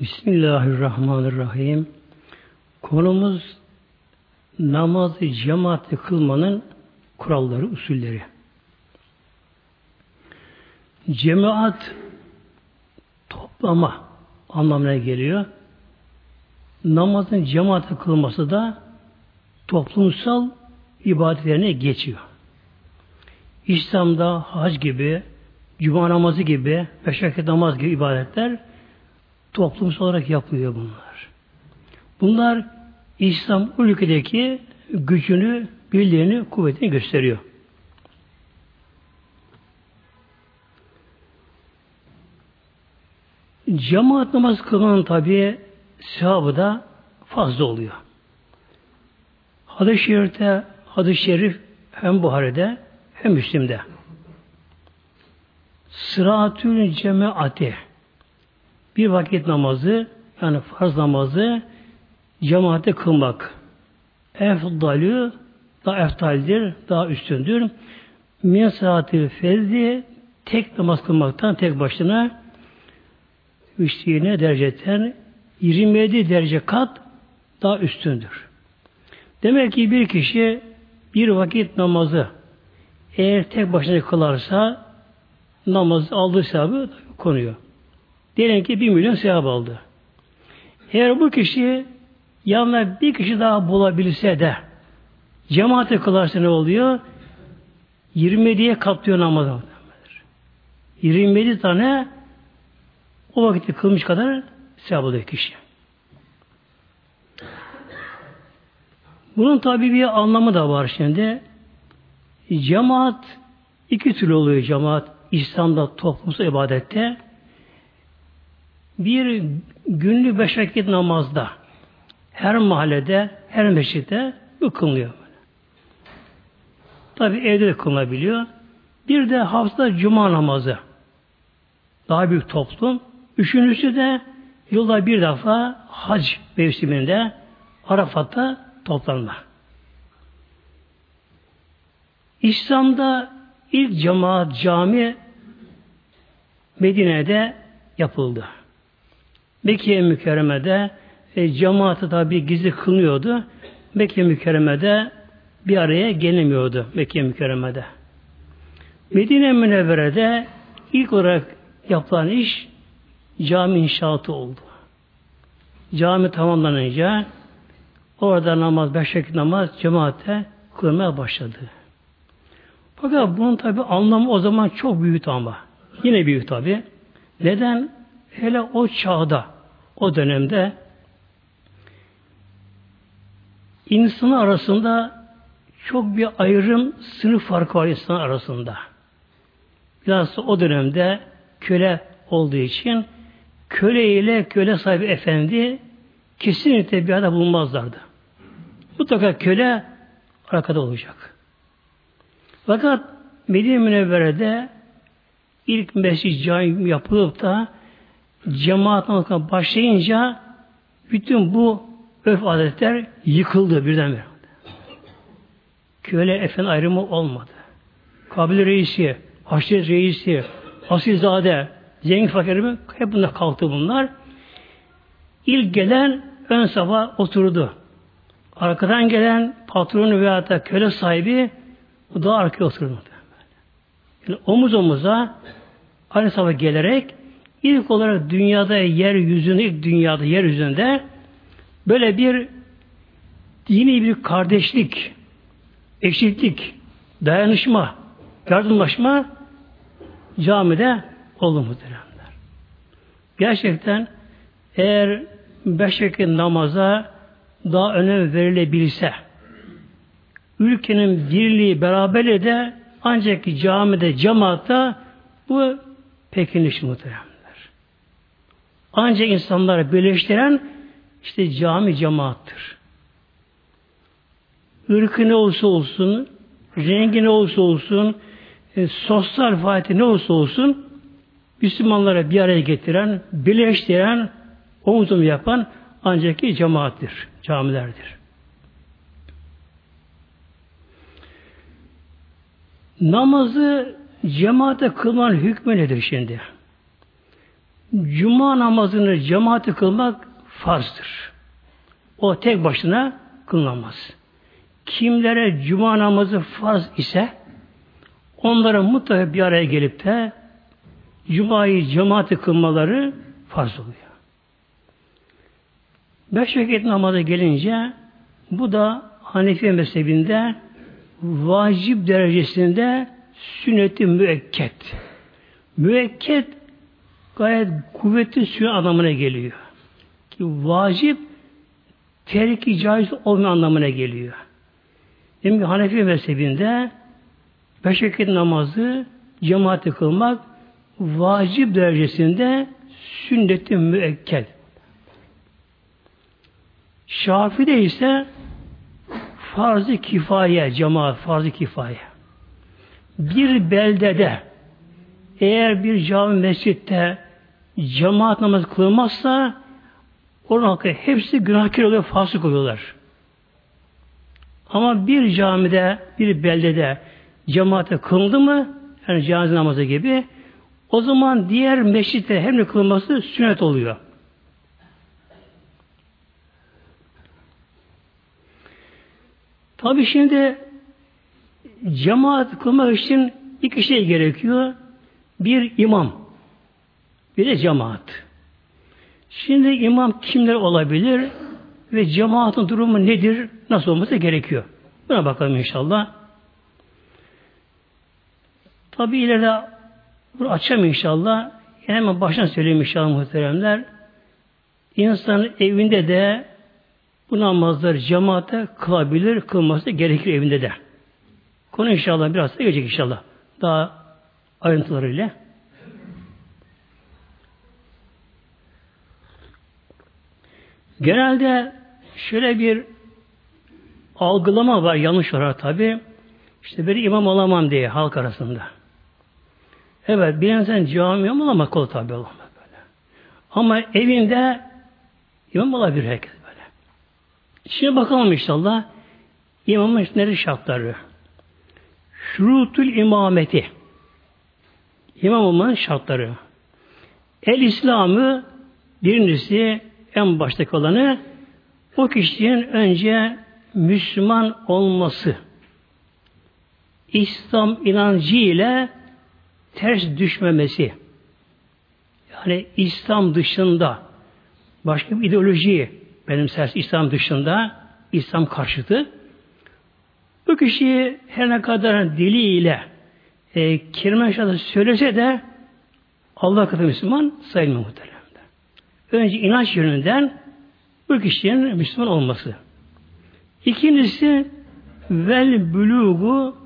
Bismillahirrahmanirrahim. Konumuz namazı cemaatle kılmanın kuralları, usulleri. Cemaat toplama anlamına geliyor. Namazın cemaatle kılması da toplumsal ibadetlerine geçiyor. İslam'da hac gibi, cuma namazı gibi, beş namaz gibi ibadetler toplumsal olarak yapılıyor bunlar. Bunlar İslam ülkedeki gücünü, birliğini, kuvvetini gösteriyor. Cemaat namaz kılmanın tabi sevabı da fazla oluyor. Hadis-i Şerif'te, hadis-i Şerif hem Buhari'de hem Müslim'de. Sıratül cemaati bir vakit namazı yani farz namazı cemaate kılmak efdalü daha eftaldir, daha üstündür. Min saatil fezli tek namaz kılmaktan tek başına üçlüğüne dereceten 27 derece kat daha üstündür. Demek ki bir kişi bir vakit namazı eğer tek başına kılarsa namaz aldığı sevabı konuyor. Diyelim ki bir milyon sevap aldı. Eğer bu kişi yanına bir kişi daha bulabilse de cemaate kılarsa ne oluyor? 27'ye katlıyor namazı. 27 tane o vakitte kılmış kadar sevap oluyor kişi. Bunun tabi bir anlamı da var şimdi. Cemaat iki türlü oluyor cemaat. İslam'da toplumsal ibadette bir günlük beş vakit namazda her mahallede, her meşritte bu kılınıyor. Tabi evde de kılınabiliyor. Bir de hafta cuma namazı. Daha büyük toplum. Üçüncüsü de yılda bir defa hac mevsiminde Arafat'ta toplanma. İslam'da ilk cemaat cami Medine'de yapıldı. Mekke mükerremede e, cemaati tabi gizli kılınıyordu. Mekke mükerremede bir araya gelemiyordu Mekke mükerremede. Medine Münevvere'de ilk olarak yapılan iş cami inşaatı oldu. Cami tamamlanınca orada namaz, beş vakit namaz cemaate kılmaya başladı. Fakat bunun tabi anlamı o zaman çok büyük ama. Yine büyük tabi. Neden? Hele o çağda, o dönemde insan arasında çok bir ayrım, sınıf farkı var insan arasında. Biraz o dönemde köle olduğu için köle ile köle sahibi efendi kesinlikle bir arada bulunmazlardı. Mutlaka köle arkada olacak. Fakat Medine Münevvere'de ilk mescid cami yapılıp da cemaat namazına başlayınca bütün bu örf adetler yıkıldı birdenbire. Köle efendi ayrımı olmadı. Kabile reisi, haşret reisi, asilzade, zengin fakiri hep bunlar kalktı bunlar. İlk gelen ön safa oturdu. Arkadan gelen patron veya da köle sahibi o da arkaya oturdu. Yani omuz omuza aynı safa gelerek ilk olarak dünyada yeryüzünde, ilk dünyada yeryüzünde böyle bir dini bir kardeşlik, eşitlik, dayanışma, yardımlaşma camide oldu muhteremler. Gerçekten eğer beş vakit namaza daha önem verilebilse ülkenin birliği beraberliği de ancak camide, cemaatta bu pekinleşir muhteremler. Ancak insanları birleştiren işte cami cemaattır. Irkı ne olursa olsun, rengi ne olursa olsun, e, sosyal faaliyeti ne olursa olsun Müslümanlara bir araya getiren, birleştiren, omuzum yapan ancak ki cemaattir, camilerdir. Namazı cemaate kılmanın hükmü nedir şimdi? Cuma namazını cemaati kılmak farzdır. O tek başına kılınamaz. Kimlere cuma namazı farz ise onlara mutlaka bir araya gelip de cumayı cemaati kılmaları farz oluyor. Beş vakit namaza gelince bu da Hanefi mezhebinde vacip derecesinde sünneti müekket. Müekket gayet kuvvetli sünnet anlamına geliyor. Ki vacip terki caiz olma anlamına geliyor. Demek ki Hanefi mezhebinde beş vakit namazı cemaati kılmak vacip derecesinde sünnet-i müekkel. Şafi'de ise farz-ı kifaye, cemaat farz-ı kifaye. Bir beldede eğer bir cami mescitte cemaat namazı kılmazsa onun halkı hepsi günahkar oluyor, fasık oluyorlar. Ama bir camide, bir beldede cemaate kıldı mı, yani cenaze namazı gibi, o zaman diğer meşritte hem de kılması sünnet oluyor. Tabi şimdi cemaat kılmak için iki şey gerekiyor. Bir imam, bir de cemaat. Şimdi imam kimler olabilir ve cemaatin durumu nedir, nasıl olması gerekiyor? Buna bakalım inşallah. Tabi ileride bunu açacağım inşallah. Hemen baştan söyleyeyim inşallah muhteremler. İnsanın evinde de bu namazları cemaate kılabilir, kılması gerekir evinde de. Konu inşallah biraz da gelecek inşallah. Daha ayrıntılarıyla. Genelde şöyle bir algılama var, yanlış var tabi. İşte bir imam olamam diye halk arasında. Evet, bir insan cami imam olamak kol tabi olamaz böyle. Ama evinde imam olabilir herkes böyle. Şimdi bakalım inşallah imamın neleri şartları. Şurutul imameti. İmam olmanın şartları. El İslam'ı birincisi en baştaki olanı o kişinin önce Müslüman olması. İslam inancı ile ters düşmemesi. Yani İslam dışında başka bir ideoloji benimserse İslam dışında İslam karşıtı bu kişi her ne kadar diliyle e, kelime söylese de Allah katı Müslüman sayılmıyor muhtemelen. Önce inanç yönünden bu kişinin Müslüman olması. İkincisi vel bulugu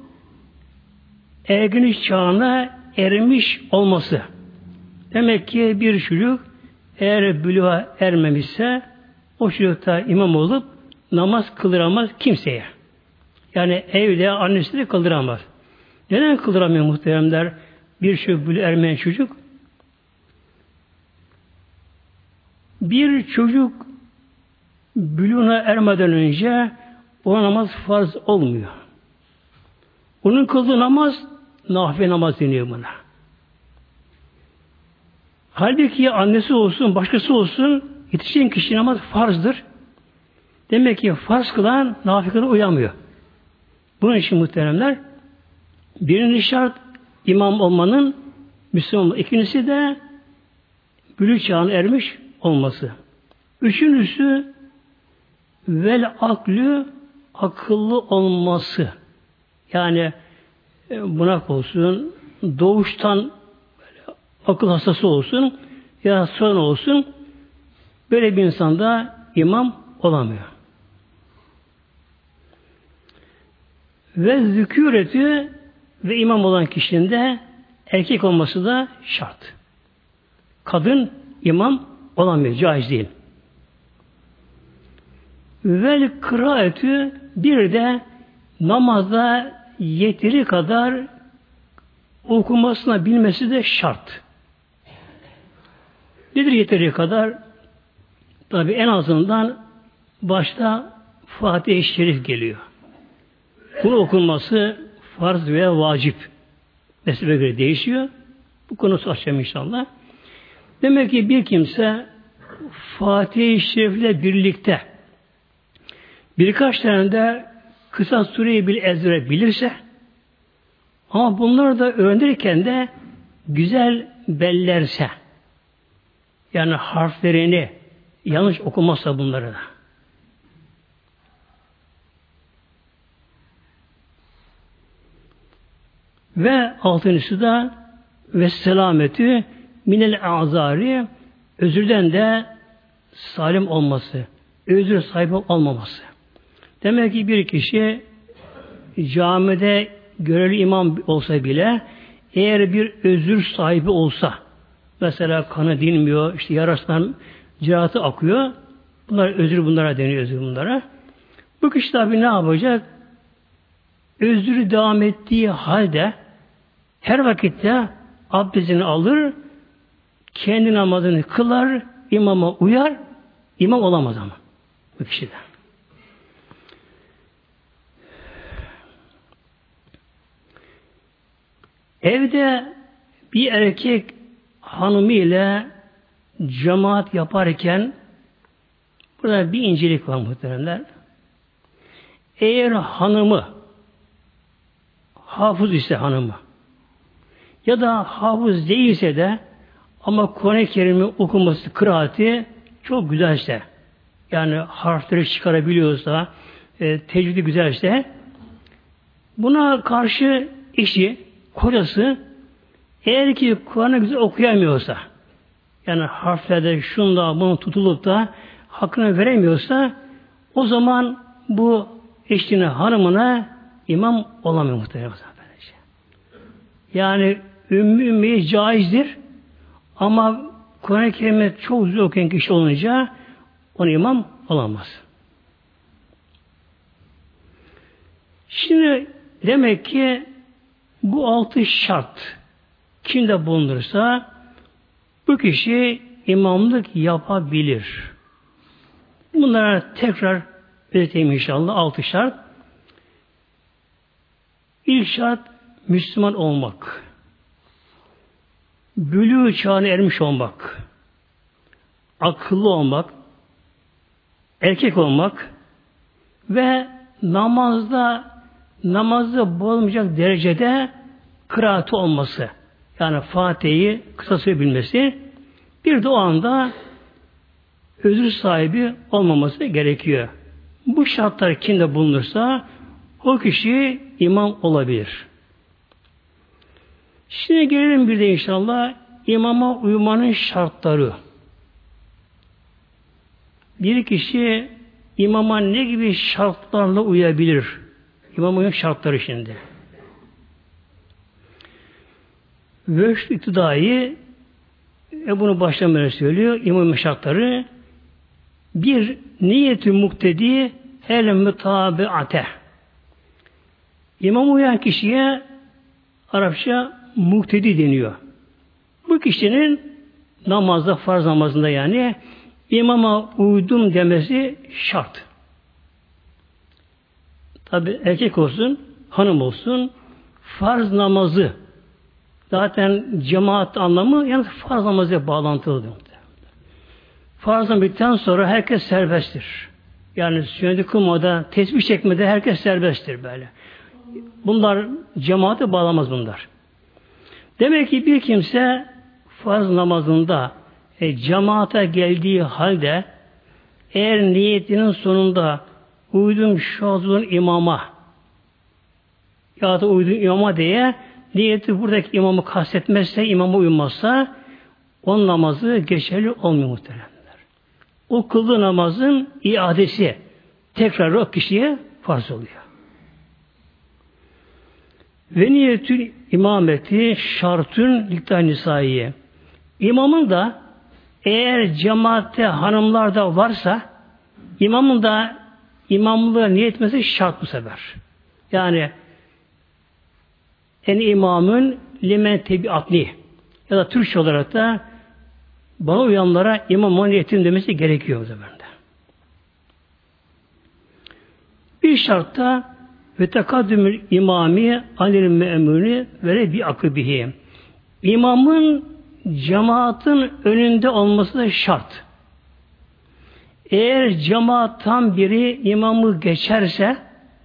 erginlik çağına ermiş olması. Demek ki bir çocuk eğer buluğa ermemişse o çocukta imam olup namaz kıldıramaz kimseye. Yani evde annesi de kıldıramaz. Neden kıldıramıyor muhteremler bir çocuk buluğa ermeyen çocuk? Bir çocuk bülüğüne ermeden önce o namaz farz olmuyor. Onun kıldığı namaz nafile namaz deniyor buna. Halbuki annesi olsun, başkası olsun yetişen kişi namaz farzdır. Demek ki farz kılan nafile uyamıyor. Bunun için muhteremler birinci şart imam olmanın Müslüman İkincisi de bülük çağına ermiş olması. Üçüncüsü vel aklü akıllı olması. Yani e, bunak olsun, doğuştan akıl hastası olsun ya son olsun böyle bir insanda imam olamıyor. Ve züküreti ve imam olan kişinin de erkek olması da şart. Kadın imam olamıyor. Caiz değil. Vel kıraatü bir de namazda yeteri kadar okumasına bilmesi de şart. Nedir yeteri kadar? Tabi en azından başta Fatih-i Şerif geliyor. Bunu okunması farz veya vacip. Mezhebe göre değişiyor. Bu konusu açacağım inşallah. Demek ki bir kimse Fatih-i Şerif'le birlikte birkaç tane de kısa sureyi bir ezbere bilirse ama bunları da öğrenirken de güzel bellerse yani harflerini yanlış okumazsa bunları da. Ve altıncısı da ve selameti minel azari özürden de salim olması, özür sahibi olmaması. Demek ki bir kişi camide görevli imam olsa bile eğer bir özür sahibi olsa mesela kanı dinmiyor, işte yarasından ciratı akıyor bunlar özür bunlara deniyor özür bunlara. Bu kişi tabi ne yapacak? Özürü devam ettiği halde her vakitte abdestini alır kendi namazını kılar imama uyar imam olamaz ama bu kişiden. Evde bir erkek hanımı ile cemaat yaparken burada bir incelik var muhteremler. Eğer hanımı hafız ise hanımı ya da hafız değilse de ama Kur'an-ı Kerim'i okuması, kıraati çok güzelse yani harfleri çıkarabiliyorsa e, tecvidi güzelse buna karşı işi kocası eğer ki Kur'an'ı güzel okuyamıyorsa yani harflerde şunda bunu tutulup da hakkını veremiyorsa o zaman bu eşine hanımına imam olamıyor muhtemelen. Yani ümmü ümmiye caizdir ama Kur'an-ı Kerim'i çok güzel okuyan kişi olunca onu imam olamaz. Şimdi demek ki bu altı şart kimde bulunursa bu kişi imamlık yapabilir. Bunlara tekrar öğreteyim inşallah altı şart. İlk şart Müslüman olmak. Bülü çağına ermiş olmak. Akıllı olmak. Erkek olmak. Ve namazda namazı bozmayacak derecede kıraatı olması. Yani Fatiha'yı kısa bilmesi. Bir de o anda özür sahibi olmaması gerekiyor. Bu şartlar kimde bulunursa o kişi imam olabilir. Şimdi gelelim bir de inşallah imama uymanın şartları. Bir kişi imama ne gibi şartlarla uyabilir? İmamın şartları şimdi. Vöşt iktidayı e bunu baştan böyle söylüyor. İmam şartları bir niyeti muktedi el mütabiate. İmam uyan kişiye Arapça muktedi deniyor. Bu kişinin namazda, farz namazında yani imama uydum demesi şart. Tabi erkek olsun, hanım olsun, farz namazı zaten cemaat anlamı yani farz namazı bağlantılı. Farz namazdan sonra herkes serbesttir. Yani sünneti tesbih çekmede herkes serbesttir böyle. Bunlar cemaate bağlamaz bunlar. Demek ki bir kimse farz namazında e, cemaate geldiği halde eğer niyetinin sonunda uydum şazun imama ya da uydum imama diye niyeti buradaki imamı kastetmezse, imama uymazsa on namazı geçerli olmuyor muhteremler. O kıldığı namazın iadesi tekrar o kişiye farz oluyor. Ve niyetül imameti şartün liktan nisaiye. İmamın da eğer cemaatte hanımlar da varsa imamın da imamlığı niyet etmesi şart bu sefer. Yani en imamın limen tebiatni ya da Türkçe olarak da bana uyanlara imam niyetim demesi gerekiyor o zaman da. Bir şartta ve tekaddümül imami anil memuni ve bir akıbihi. İmamın cemaatin önünde olması da şart. Eğer cemaattan biri imamı geçerse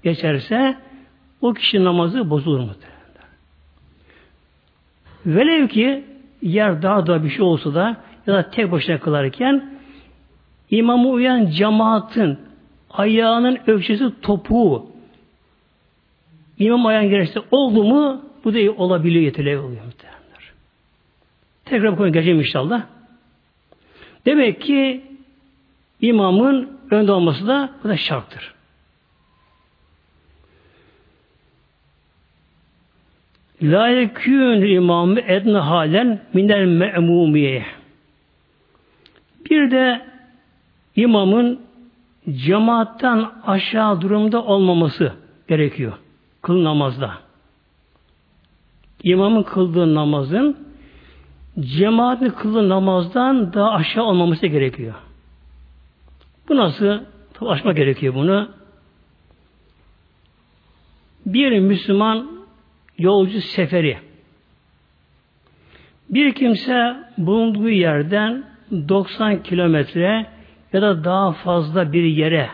geçerse o kişi namazı bozulur muhtemelen. Velev ki yer daha da bir şey olsa da ya da tek başına kılarken imamı uyan cemaatin ayağının ölçüsü topuğu imam ayağın gelirse oldu mu bu da olabiliyor yeterli oluyor muhtemelenler. Tekrar bu konuya geleceğim inşallah. Demek ki imamın önde olması da bu da şarttır. La yekûn imamı edne halen minel me'mumiye. Bir de imamın cemaatten aşağı durumda olmaması gerekiyor. Kıl namazda. İmamın kıldığı namazın cemaatin kıldığı namazdan daha aşağı olmaması gerekiyor. Bu nasıl? Tabi aşma gerekiyor bunu. Bir Müslüman yolcu seferi bir kimse bulunduğu yerden 90 kilometre ya da daha fazla bir yere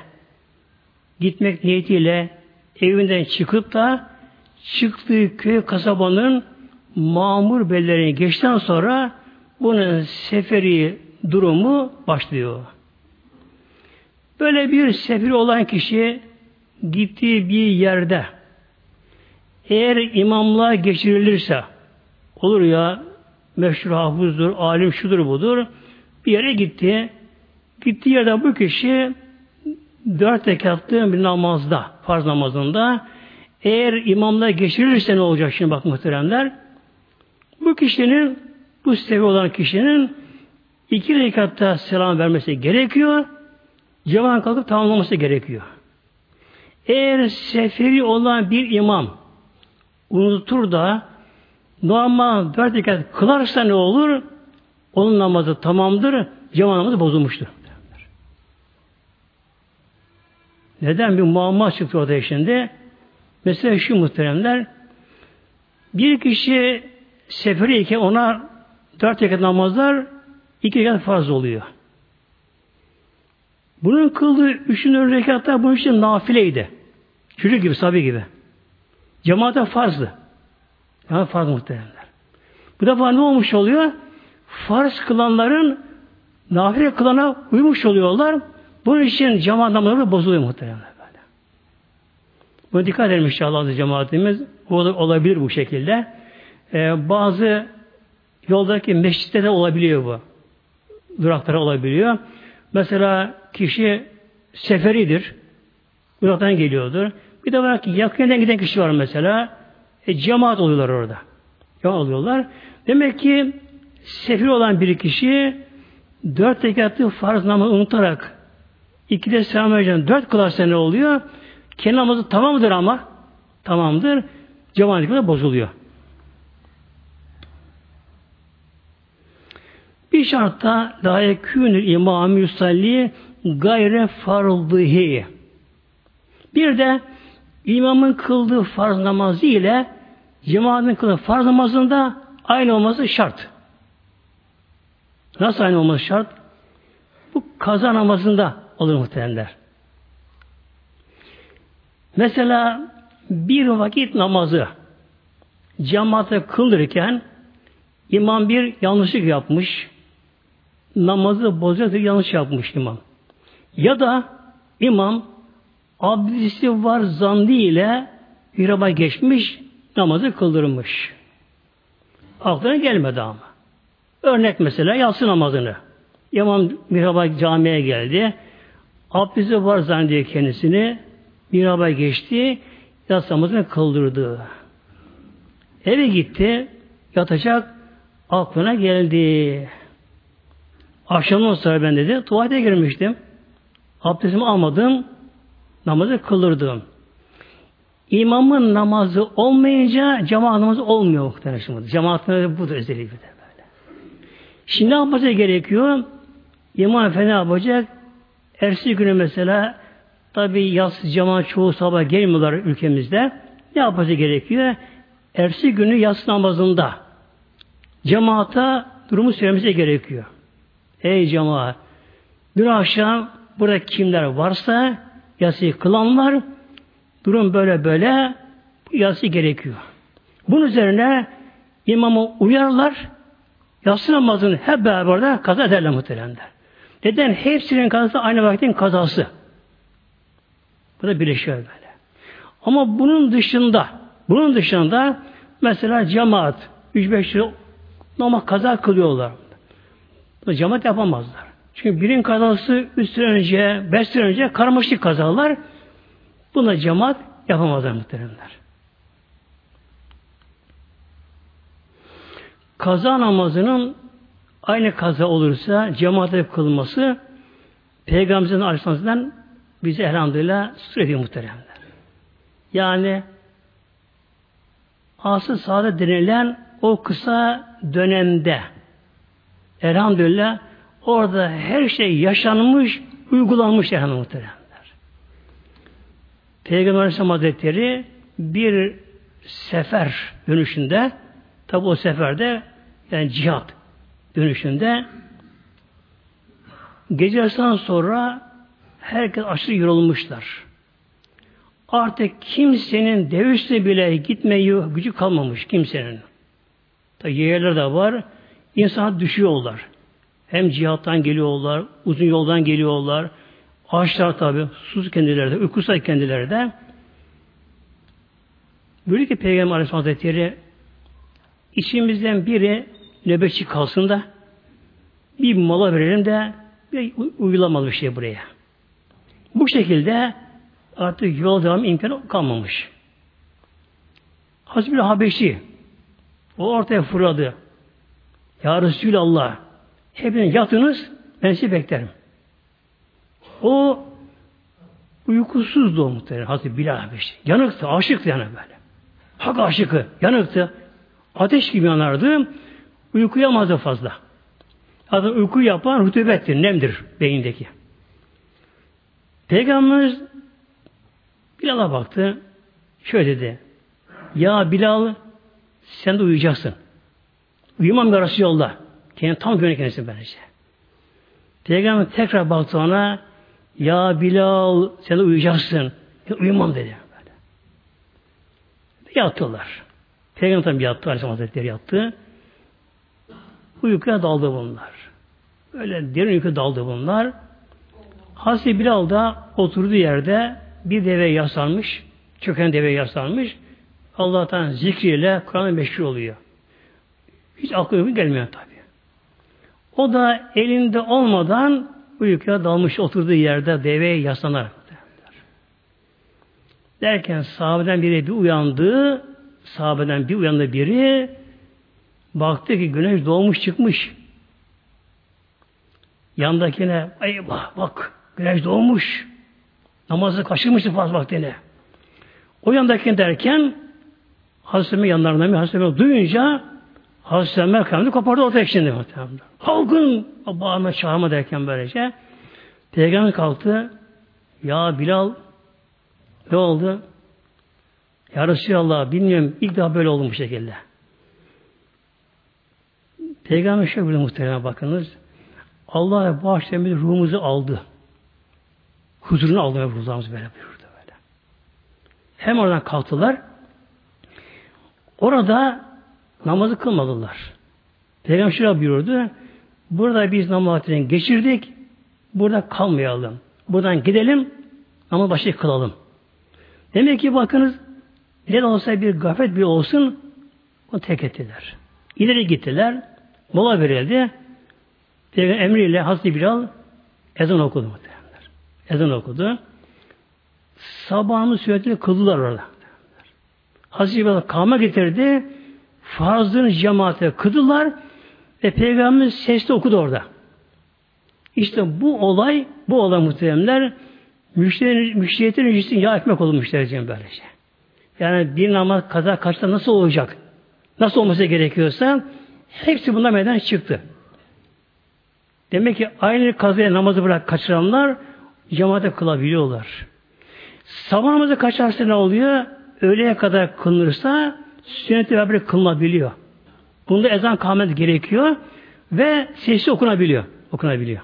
gitmek niyetiyle evinden çıkıp da çıktığı köy kasabanın mamur bellerini geçten sonra bunun seferi durumu başlıyor. Böyle bir seferi olan kişi gittiği bir yerde eğer imamlığa geçirilirse olur ya meşhur hafızdır, alim şudur budur bir yere gitti. Gittiği yerde bu kişi dört rekatlı bir namazda, farz namazında eğer imamla geçirilirse ne olacak şimdi bak muhteremler? Bu kişinin, bu seviye olan kişinin iki rekatta selam vermesi gerekiyor. Cemaat kalkıp tamamlaması gerekiyor. Eğer seferi olan bir imam unutur da normal dört rekat kılarsa ne olur? Onun namazı tamamdır, cemaat namazı bozulmuştur. Neden bir muamma çıktı ortaya şimdi? Mesela şu muhteremler bir kişi seferiyken ona dört rekat namazlar iki rekat farz oluyor. Bunun kıldığı üçüncü rekatlar bunun için nafileydi. Çocuk gibi, sabi gibi. Cemaate farzdı. Yani farz muhteremler. Bu defa ne olmuş oluyor? Farz kılanların nafile kılana uymuş oluyorlar. Bunun için cemaat namazları bozuluyor muhtemelen. Buna dikkat edelim inşallah cemaatimiz. O olabilir bu şekilde. Ee, bazı yoldaki mescitte de olabiliyor bu. Duraklara olabiliyor. Mesela kişi seferidir. Duraktan geliyordur. Bir de var ki yakından giden kişi var mesela. E, cemaat oluyorlar orada. Cemaat oluyorlar. Demek ki sefir olan bir kişi dört rekatlı farz namazı unutarak İkide selam vereceğim. Dört kılarsa ne oluyor? Kendi namazı tamamdır ama tamamdır. Cemaatlikle bozuluyor. Bir şartta la yekûnül imam yusalli gayre fardıhi. Bir de imamın kıldığı farz namazı ile cemaatin kıldığı farz namazında aynı olması şart. Nasıl aynı olması şart? Bu kaza namazında olur muhtemelenler. Mesela bir vakit namazı cemaate kıldırırken imam bir yanlışlık yapmış. Namazı bozacak yanlış yapmış imam. Ya da imam abdesti var zandı ile bir geçmiş namazı kıldırmış. Aklına gelmedi ama. Örnek mesela yatsı namazını. İmam miraba camiye geldi. Abdesti var zannediyor kendisini. Bir araba geçti. Yatsamızını kıldırdı. Eve gitti. Yatacak. Aklına geldi. Akşamdan sonra ben dedi. Tuvalete girmiştim. Abdestimi almadım. Namazı kıldırdım. İmamın namazı olmayınca cemaat namazı olmuyor muhtemelen. Cemaatın budur özelliği de böyle. Şimdi ne yapması gerekiyor? İmam Efendi yapacak? Ersi günü mesela tabi yaz cemaat çoğu sabah gelmiyorlar ülkemizde. Ne yapması gerekiyor? Ersi günü yaz namazında cemaata durumu söylemesi gerekiyor. Ey cemaat, dün akşam burada kimler varsa yasayı kılanlar durum böyle böyle yası gerekiyor. Bunun üzerine imamı uyarlar yatsı namazını hep beraber de kaza ederler muhteremler. Neden? Hepsinin kazası aynı vaktin kazası. Bu da birleşiyor böyle. Ama bunun dışında bunun dışında mesela cemaat 3-5 lira namaz kaza kılıyorlar. Bu cemaat yapamazlar. Çünkü birin kazası 3 sene önce, 5 sene önce karmaşık kazalar. Buna cemaat yapamazlar muhteremler. Kaza namazının aynı kaza olursa cemaate kılması Peygamberimizin Aleyhisselam'dan bize elhamdülillah sürediği muhteremler. Yani asıl saadet denilen o kısa dönemde elhamdülillah orada her şey yaşanmış, uygulanmış elhamdülillah muhteremler. Peygamber Aleyhisselam Hazretleri bir sefer dönüşünde tabi o seferde yani cihat dönüşünde gece sonra herkes aşırı yorulmuşlar. Artık kimsenin dövüşle bile gitmeye gücü kalmamış kimsenin. Tabi yerler de var. İnsan düşüyorlar. Hem cihattan geliyorlar, uzun yoldan geliyorlar. Ağaçlar tabi, sus kendileri de, uykusuz kendileri de. Böyle ki Peygamber Aleyhisselam Hazretleri içimizden biri nöbetçi kalsın da bir mola verelim de bir uygulamalı bir şey buraya. Bu şekilde artık yol devam imkanı kalmamış. Hazreti Habeşi o ortaya fırladı. Ya Resulallah hepiniz yatınız ben sizi beklerim. O uykusuzdu o muhtemelen Hazreti Bilal Habeşi. Yanıktı, aşıktı yani böyle. Hak aşıkı, yanıktı. Ateş gibi yanardı. Uyukuyamazdı fazla. Adam uyku yapan rutubettir, nemdir beyindeki. Peygamberimiz Bilal'a baktı. Şöyle dedi. Ya Bilal sen de uyuyacaksın. Uyumam yarası yolda. Kendini tam güvenlik kendisi böylece. Peygamber tekrar baktı ona Ya Bilal sen de uyuyacaksın. Ya, uyumam dedi. Böyle. Yattılar. Peygamber tabi yattı. Aleyhisselam Hazretleri yattı. Uykuya daldı bunlar. Öyle derin uyku daldı bunlar. Hazreti Bilal da oturduğu yerde bir deve yaslanmış, çöken deve yaslanmış. Allah'tan zikriyle Kur'an'ı meşhur oluyor. Hiç aklı gelmiyor tabi. O da elinde olmadan uykuya dalmış oturduğu yerde deveye yaslanar. Derken sahabeden biri bir uyandı, sahabeden bir uyandı biri, baktı ki güneş doğmuş çıkmış. Yandakine, eyvah bak, güneş doğmuş. Namazı kaçırmıştı fazla vaktini. O yandakine derken Hazreti Ömer yanlarında bir Hazreti duyunca Hazreti Ömer kıyameti kopardı ortaya şimdi. Halkın bağırma çağırma derken böylece Peygamber kalktı. Ya Bilal ne oldu? Ya Resulallah bilmiyorum ilk defa böyle oldu bu şekilde. Peygamber şöyle buyurdu muhtemelen bakınız. Allah bağışlayan ruhumuzu aldı. Huzurunu aldı ve ruhlarımızı böyle buyurdu böyle. Hem oradan kalktılar. Orada namazı kılmadılar. Peygamber şöyle buyurdu. Burada biz namazını geçirdik. Burada kalmayalım. Buradan gidelim ama başı kılalım. Demek ki bakınız ne olsa bir gafet bir olsun onu tek ettiler. İleri gittiler. Mola verildi. Peygamber emriyle Hazreti Bilal ezan okudu muhtemelenler. Ezan okudu. Sabahın sünnetini kıldılar orada. Hazreti Bilal kama getirdi. Farzını cemaate kıdılar ve Peygamber sesli okudu orada. İşte bu olay, bu olay muhteremler müşteriyetin rejisini yağ ekmek olur müştericinin böylece. Yani bir namaz kaza kaçta nasıl olacak? Nasıl olması gerekiyorsa hepsi bundan meydana çıktı. Demek ki aynı kazaya namazı bırak kaçıranlar cemaate kılabiliyorlar. Sabah namazı kaçarsa ne oluyor? Öğleye kadar kılınırsa sünnet-i beraber kılınabiliyor. Bunda ezan kâmet gerekiyor. Ve sesli okunabiliyor. Okunabiliyor.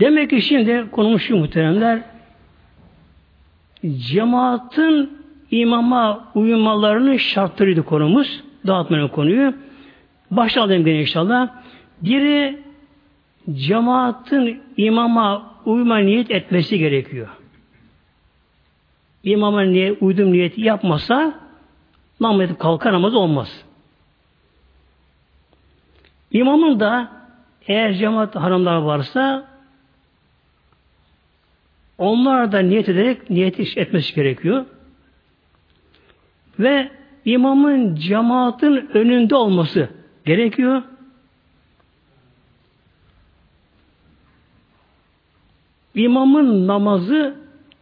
Demek ki şimdi konumuz şu muhteremler cemaatin imama uyumalarının şartlarıydı konumuz. Dağıtmanın konuyu. Başlayalım gene inşallah. Biri cemaatin imama uyma niyet etmesi gerekiyor. İmama niyet, uydum niyeti yapmasa namaz edip kalkar namaz olmaz. İmamın da eğer cemaat hanımlar varsa onlar da niyet ederek niyet etmesi gerekiyor. Ve imamın cemaatin önünde olması gerekiyor. İmamın namazı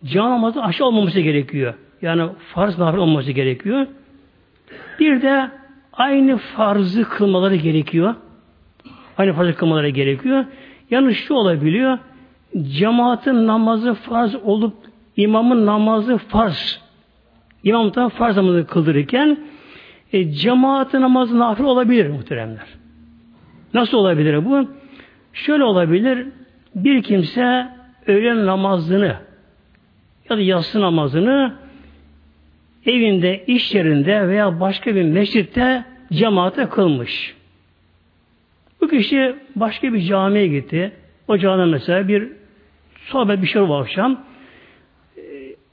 can namazı aşağı olmaması gerekiyor. Yani farz nafile olması gerekiyor. Bir de aynı farzı kılmaları gerekiyor. Aynı farzı kılmaları gerekiyor. Yani şu olabiliyor. Cemaatin namazı farz olup imamın namazı farz. İmam da farz namazı kıldırırken e, cemaatin namazı nafile olabilir muhteremler. Nasıl olabilir bu? Şöyle olabilir. Bir kimse öğlen namazını ya da yatsı namazını evinde, iş yerinde veya başka bir mescitte cemaate kılmış. Bu kişi başka bir camiye gitti. O camide mesela bir sohbet bir şey var akşam.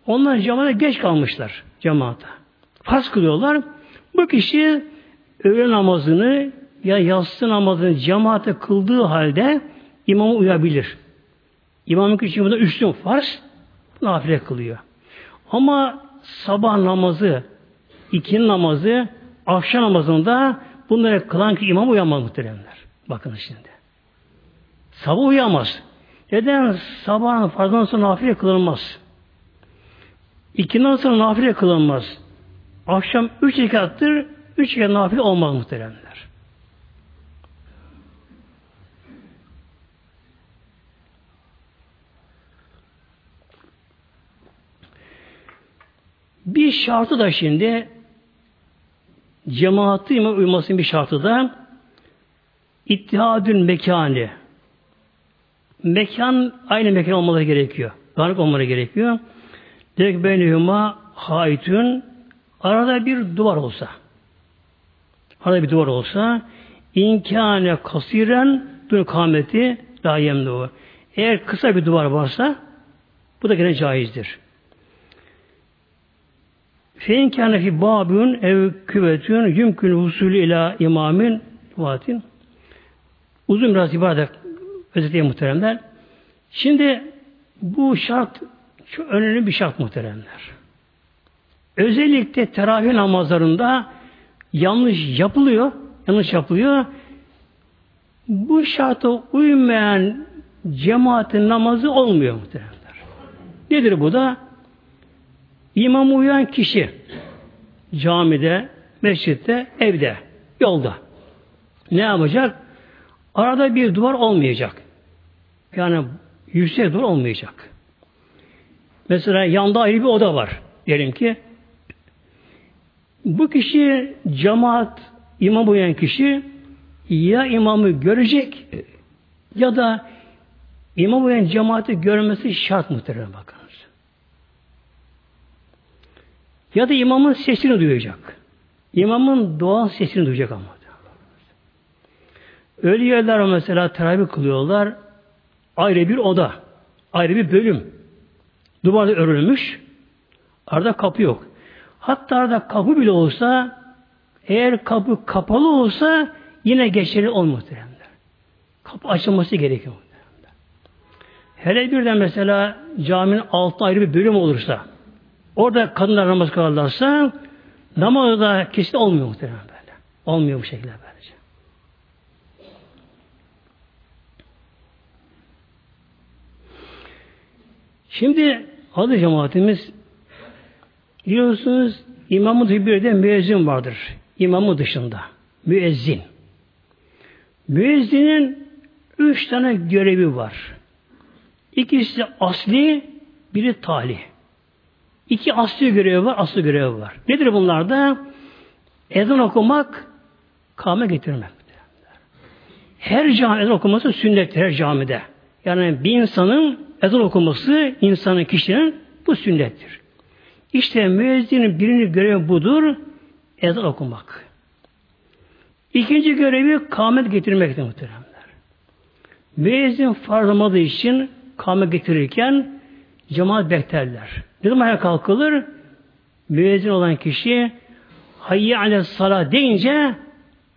Onlar cemaate geç kalmışlar cemaate. Farz kılıyorlar. Bu kişi öğle namazını ya yatsı namazını cemaate kıldığı halde imama uyabilir. İmamın için bunda üstün farz nafile kılıyor. Ama sabah namazı, ikinin namazı, akşam namazında bunları kılan ki imam uyanmaz muhteremler. Bakın şimdi. Sabah uyamaz. Neden? Sabahın farzdan sonra nafile kılınmaz. İkinden sonra nafile kılınmaz. Akşam üç rekattır, üç rekat nafile olmaz muhteremler. Bir şartı da şimdi cemaati uymasının bir şartı da ittihadün mekanı. Mekan aynı mekan olmaları gerekiyor. Garip olmaları gerekiyor. Direkt beynehuma haitün arada bir duvar olsa arada bir duvar olsa inkâne kasiren dün kâmeti la yemdu. Eğer kısa bir duvar varsa bu da gene caizdir. Fein kâne fi babun ev küvetün yümkün usulü ila imamin vatin. Uzun biraz ibadet özetleyeyim muhteremler. Şimdi bu şart çok önemli bir şart muhteremler. Özellikle teravih namazlarında yanlış yapılıyor, yanlış yapılıyor. Bu şarta uymayan cemaatin namazı olmuyor muhteremler. Nedir bu da? İmam uyan kişi camide, mescitte, evde, yolda ne yapacak? Arada bir duvar olmayacak. Yani yüksek duvar olmayacak. Mesela yanda ayrı bir oda var. Diyelim ki bu kişi cemaat imam uyan kişi ya imamı görecek ya da imam uyan cemaati görmesi şart muhtemelen bakınız. Ya da imamın sesini duyacak. İmamın doğal sesini duyacak ama. Öyle yerler mesela teravih kılıyorlar. Ayrı bir oda. Ayrı bir bölüm. Duvarda örülmüş. Arada kapı yok. Hatta arada kapı bile olsa eğer kapı kapalı olsa yine geçerli olmaz muhteremler. Kapı açılması gerekiyor muhteremler. Hele birden mesela caminin altında ayrı bir bölüm olursa orada kadınlar namaz kılarlarsa namazı da kesin olmuyor muhterem böyle. Olmuyor bu şekilde böylece. Şimdi adı cemaatimiz Biliyorsunuz imamın bir de müezzin vardır. İmamı dışında. Müezzin. Müezzinin üç tane görevi var. İkisi asli, biri tali. İki asli görevi var, asli görevi var. Nedir bunlar da? ezan okumak kâme getirmek. Her cami ezan okuması sünnettir her camide. Yani bir insanın ezan okuması, insanın, kişinin bu sünnettir. İşte müezzinin birini görevi budur, ezan okumak. İkinci görevi kâmet getirmektir muhteremler. Müezzin farz için kâmet getirirken cemaat beklerler. Ne zaman kalkılır? Müezzin olan kişi hayye ale salat deyince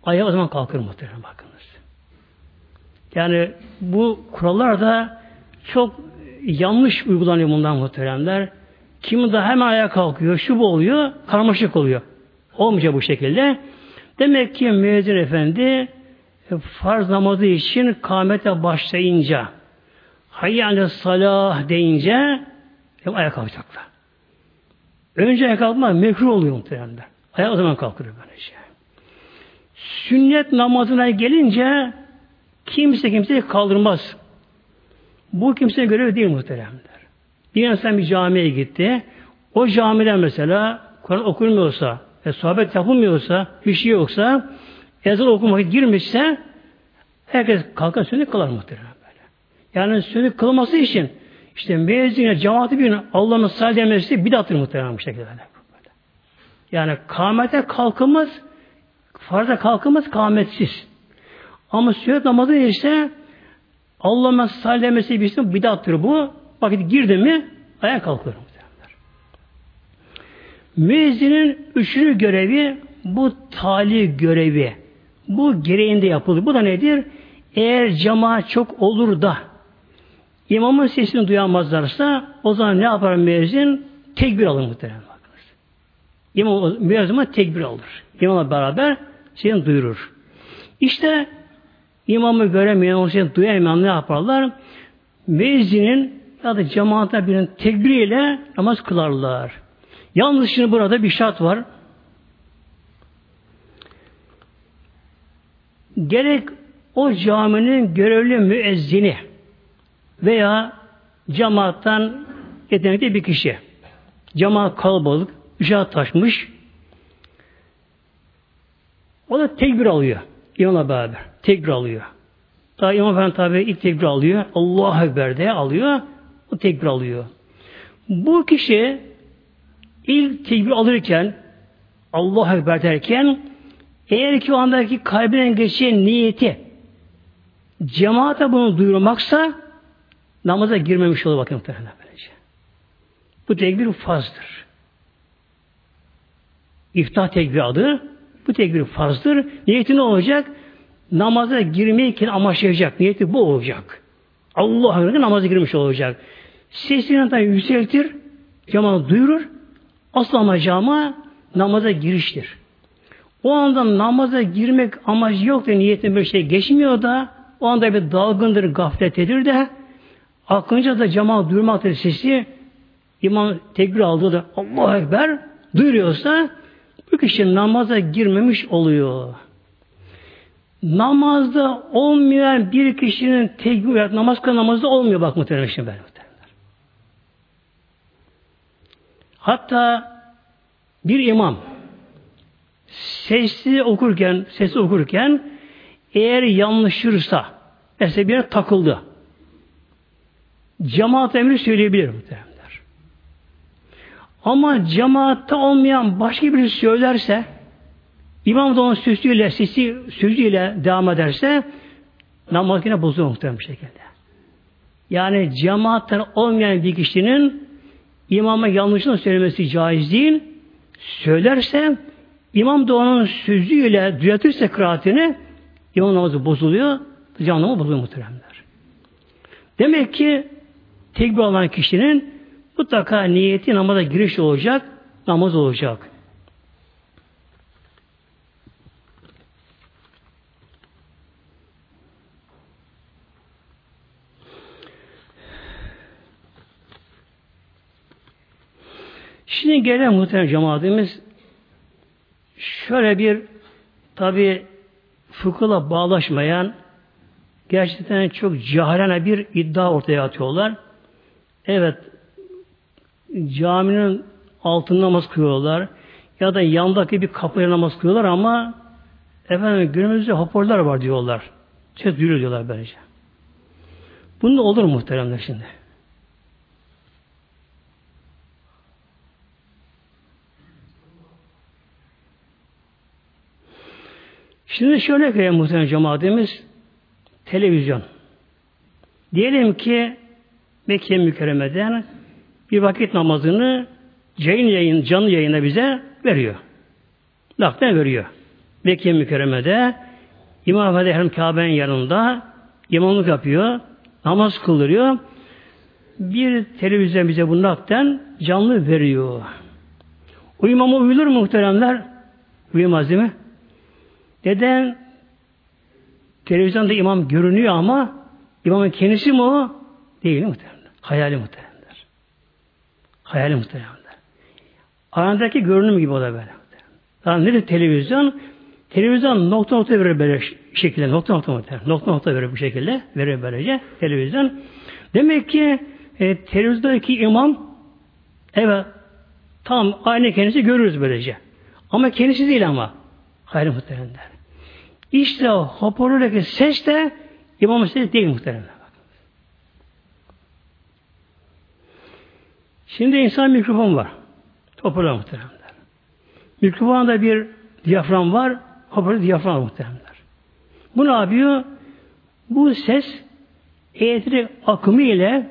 ayağa o zaman kalkır muhterem bakınız. Yani bu kurallar da çok yanlış uygulanıyor bundan muhteremler. Kimi de hemen ayağa kalkıyor, şu bu oluyor, karmaşık oluyor. Olmayacak bu şekilde. Demek ki müezzin efendi e, farz namazı için kâmete başlayınca hayye salah deyince hep ayağa kalkacaklar. Önce ayağa kalkmak mekruh oluyor muhtemelen. Ayağa o zaman kalkıyor böylece. Sünnet namazına gelince kimse kimseyi kaldırmaz. Bu kimseye göre değil muhteremler. Bir insan bir camiye gitti. O camiden mesela Kur'an okunmuyorsa, e, sohbet yapılmıyorsa, bir şey yoksa, ezan okumak girmişse herkes kalkar sünnet kılar muhtemelen böyle. Yani sünnet kılması için işte müezzine cemaati bir Allah'ın salih demesi bidattır muhtemelen bu şekilde. Yani kâmete kalkılmaz, farza kalkılmaz kâmetsiz. Ama sünnet namazı ise Allah'ın salih demesi bir bidattır bu. Vakit girdi mi ayağa kalkıyor. Müezzinin üçüncü görevi bu tali görevi. Bu gereğinde yapılır. Bu da nedir? Eğer cemaat çok olur da imamın sesini duyamazlarsa o zaman ne yapar müezzin? Tekbir alır muhtemelen. İmam müezzin tekbir alır. İmamla beraber seni duyurur. İşte imamı göremeyen, o seni duyamayan ne yaparlar? Müezzinin ya da cemaate birinin tekbiriyle namaz kılarlar. Yalnız şimdi burada bir şart var. Gerek o caminin görevli müezzini veya cemaatten yetenekli bir kişi. Cemaat kalabalık, üşağı taşmış. O da tekbir alıyor. İmamla beraber. Tekbir alıyor. Daha İmam Efendi tabi ilk tekbir alıyor. Allahu Ekber de alıyor. O tekbir alıyor. Bu kişi ilk tekbir alırken Allahu Ekber derken eğer ki o andaki kalbinden geçen niyeti cemaate bunu duyurmaksa namaza girmemiş olur bakın muhtemelen böylece. Bu tekbir fazdır. İftah tekbir adı bu tekbir fazdır. Niyeti ne olacak? Namaza girmeyken amaçlayacak. Niyeti bu olacak. Allah'ın namaza girmiş olacak. Sesini tabi yükseltir, cemaat duyurur. Asıl amacı namaza giriştir. O anda namaza girmek amacı yok da niyetin bir şey geçmiyor da o anda bir dalgındır, gafletedir de aklınca da cemaat duyurmaktır sesi imam tekbir aldığı da Allah Ekber duyuruyorsa bu kişi namaza girmemiş oluyor. Namazda olmayan bir kişinin tekbir namaz kılan namazda olmuyor bak muhtemelen şimdi ben. Hatta bir imam sesli okurken, sesi okurken eğer yanlışırsa mesela bir takıldı. Cemaat emri söyleyebilir muhtemelenler. Ama cemaatte olmayan başka birisi söylerse imam da onun sözüyle, sesi sözüyle devam ederse namaz yine bozuluyor muhtemelen bir şekilde. Yani cemaatten olmayan bir kişinin imama yanlışını söylemesi caiz değil. Söylerse imam da onun sözüyle düzeltirse kıraatini imam namazı bozuluyor. Can namazı bozuluyor muhteremler. Demek ki tekbir alan kişinin mutlaka niyeti namaza giriş olacak, namaz olacak. Şimdi gelen muhtemelen cemaatimiz şöyle bir tabi fıkıhla bağlaşmayan gerçekten çok cahilane bir iddia ortaya atıyorlar. Evet caminin altında namaz kılıyorlar. ya da yandaki bir kapıya namaz kılıyorlar ama efendim günümüzde hoparlör var diyorlar. Ses duyuyor diyorlar böylece. Bunda olur muhteremler şimdi. Şimdi şöyle ki muhtemelen cemaatimiz televizyon. Diyelim ki Mekke mükerremeden bir vakit namazını yayın yayın, canlı yayına bize veriyor. Nakden veriyor. Mekke mükerremede İmam Efendi Kabe'nin yanında imamlık yapıyor. Namaz kıldırıyor. Bir televizyon bize bu nakden canlı veriyor. O imama uyulur mu muhteremler? Uyumaz değil mi? Neden? Televizyonda imam görünüyor ama imamın kendisi mi o? Değil muhtemelen. Hayali muhteremler. Hayali muhteremler. Arandaki görünüm gibi o da böyle. Yani nedir televizyon? Televizyon nokta nokta verir böyle şekilde. Nokta nokta muhtemelen. Nokta nokta verir bu şekilde. Verir böylece televizyon. Demek ki e, televizyondaki imam evet tam aynı kendisi görürüz böylece. Ama kendisi değil ama. Hayır muhteremler. İşte hoparlördeki ses de imam ses değil muhteremler. Şimdi insan mikrofon var. Hoparlör muhteremler. Mikrofonda bir diyafram var. Hoparlör diyafram var muhteremler. Bu ne yapıyor? Bu ses elektrik akımı ile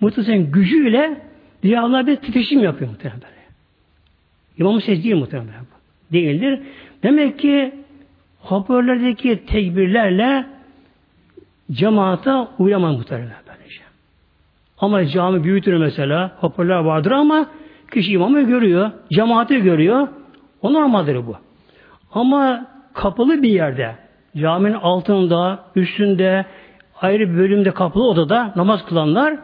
muhtemelen gücüyle diyaframda bir titreşim yapıyor muhteremler. İmamın ses değil muhteremler. Değildir. Demek ki hoparlördeki tekbirlerle cemaata uyamaz muhtemelen böylece. Ama cami büyütür mesela, hoparlör vardır ama kişi imamı görüyor, cemaati görüyor. O normaldir bu. Ama kapalı bir yerde, caminin altında, üstünde, ayrı bir bölümde kapalı odada namaz kılanlar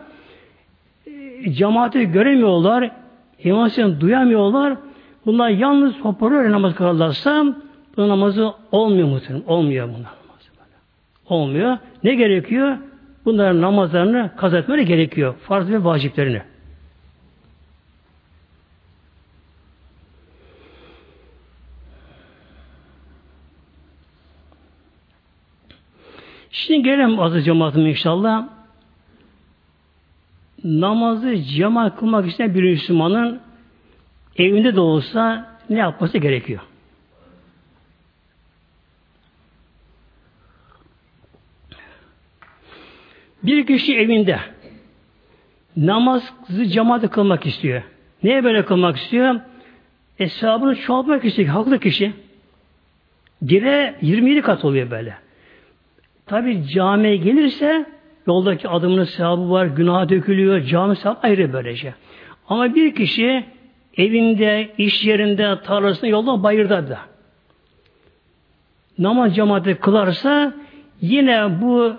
e, cemaati göremiyorlar, imam duyamıyorlar. Bunlar yalnız hoparlörle namaz kılarlarsa bu namazı olmuyor muhtemelen. Olmuyor bunlar namazı. Olmuyor. Ne gerekiyor? Bunların namazlarını kaza etmeleri gerekiyor. Farz ve vaciplerini. Şimdi gelelim azı cemaatim inşallah. Namazı cemaat kılmak isteyen bir Müslümanın evinde de olsa ne yapması gerekiyor? Bir kişi evinde namazı cemaate kılmak istiyor. Neye böyle kılmak istiyor? Hesabını çoğaltmak istiyor. Haklı kişi. Dire 27 kat oluyor böyle. Tabi camiye gelirse yoldaki adımının sevabı var, günah dökülüyor, cami sevabı ayrı böylece. Ama bir kişi evinde, iş yerinde, tarlasında, yolda, bayırda da namaz cemaati kılarsa yine bu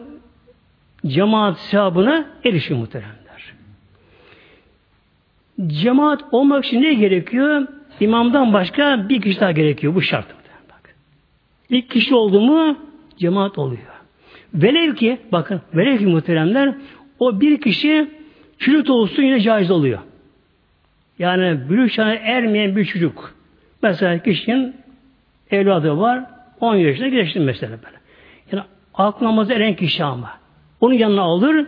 cemaat sevabına erişiyor muhteremler. Cemaat olmak için ne gerekiyor? İmamdan başka bir kişi daha gerekiyor. Bu şart. Bak. İlk kişi oldu mu cemaat oluyor. Velev ki bakın velev ki muhteremler o bir kişi çürüt olsun yine caiz oluyor. Yani büyük çağına ermeyen bir çocuk. Mesela kişinin evladı var 10 yaşına geçti mesela böyle. Yani akıl namazı eren kişi ama. Onun yanına alır,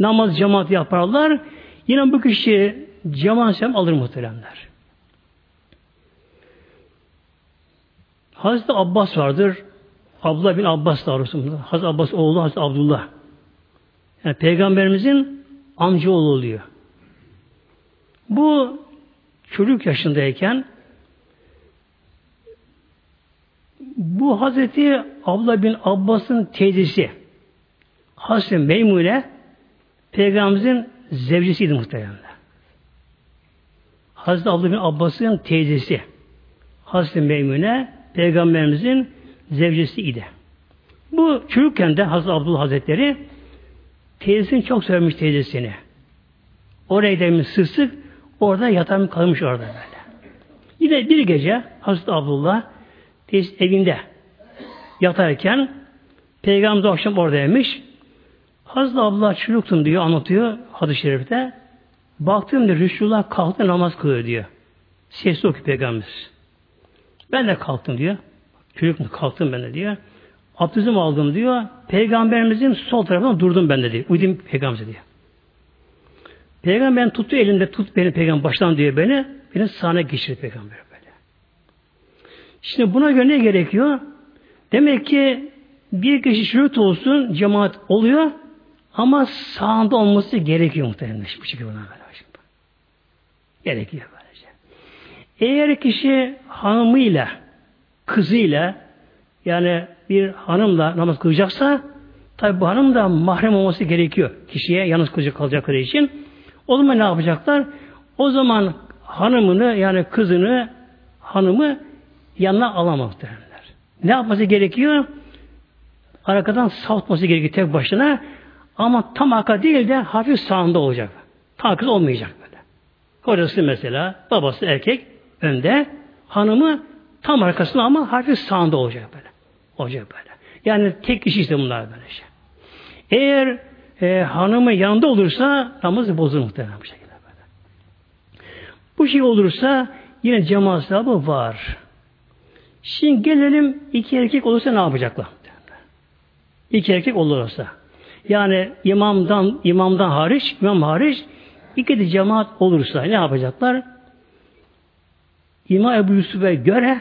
namaz cemaat yaparlar. Yine bu kişi cemaat alır muhteremler. Hazreti Abbas vardır. Abdullah bin Abbas Resulullah. Hazreti Abbas oğlu Hazreti Abdullah. Yani Peygamberimizin amca oğlu oluyor. Bu çocuk yaşındayken bu Hazreti Abdullah bin Abbas'ın teyzesi Hazreti Meymune Peygamberimizin zevcisiydi muhtemelen. Hazreti Abdullah bin Abbas'ın teyzesi Hazreti Meymune Peygamberimizin zevcisi idi. Bu çocukken de Hazreti Abdullah Hazretleri teyzesini çok sevmiş teyzesini. Oraya demiş sık orada yatan kalmış orada böyle. Yine bir gece Hazreti Abdullah teyzesi evinde yatarken Peygamber akşam oradaymış. Hazreti Abdullah çocuktum diyor, anlatıyor hadis-i şerifte. Baktığımda Resulullah kalktı namaz kılıyor diyor. Sesli okuyor Peygamber. Ben de kalktım diyor. Çocuk kalktım ben de diyor. Abdüzüm aldım diyor. Peygamberimizin sol tarafından durdum ben de diyor. Uydum peygamberimize diyor. Peygamber tuttu elinde tut beni peygamber baştan diyor beni. Beni sahne geçirdi peygamber böyle. Şimdi buna göre ne gerekiyor? Demek ki bir kişi şuurt olsun cemaat oluyor ama sağında olması gerekiyor muhtemelen. Bu şekilde buna böyle. Gerekiyor böylece. Eğer kişi hanımıyla, kızıyla yani bir hanımla namaz kılacaksa tabi bu hanım da mahrem olması gerekiyor. Kişiye yalnız kılacak kalacakları için. O zaman ne yapacaklar? O zaman hanımını yani kızını hanımı yanına alamaz derler. Ne yapması gerekiyor? Arkadan savutması gerekiyor tek başına. Ama tam arka değil de hafif sağında olacak. Arkası olmayacak böyle. Kocası mesela, babası erkek önde, hanımı tam arkasında ama hafif sağında olacak böyle. Olacak böyle. Yani tek kişi işte bunlar böyle şey. Eğer e, hanımı yanında olursa namaz bozulur muhtemelen bu şekilde böyle. Bu şey olursa yine cemaat sahibi var. Şimdi gelelim iki erkek olursa ne yapacaklar? İki erkek olursa. Yani imamdan imamdan hariç, imam hariç iki de cemaat olursa ne yapacaklar? İmam Ebu Yusuf'a göre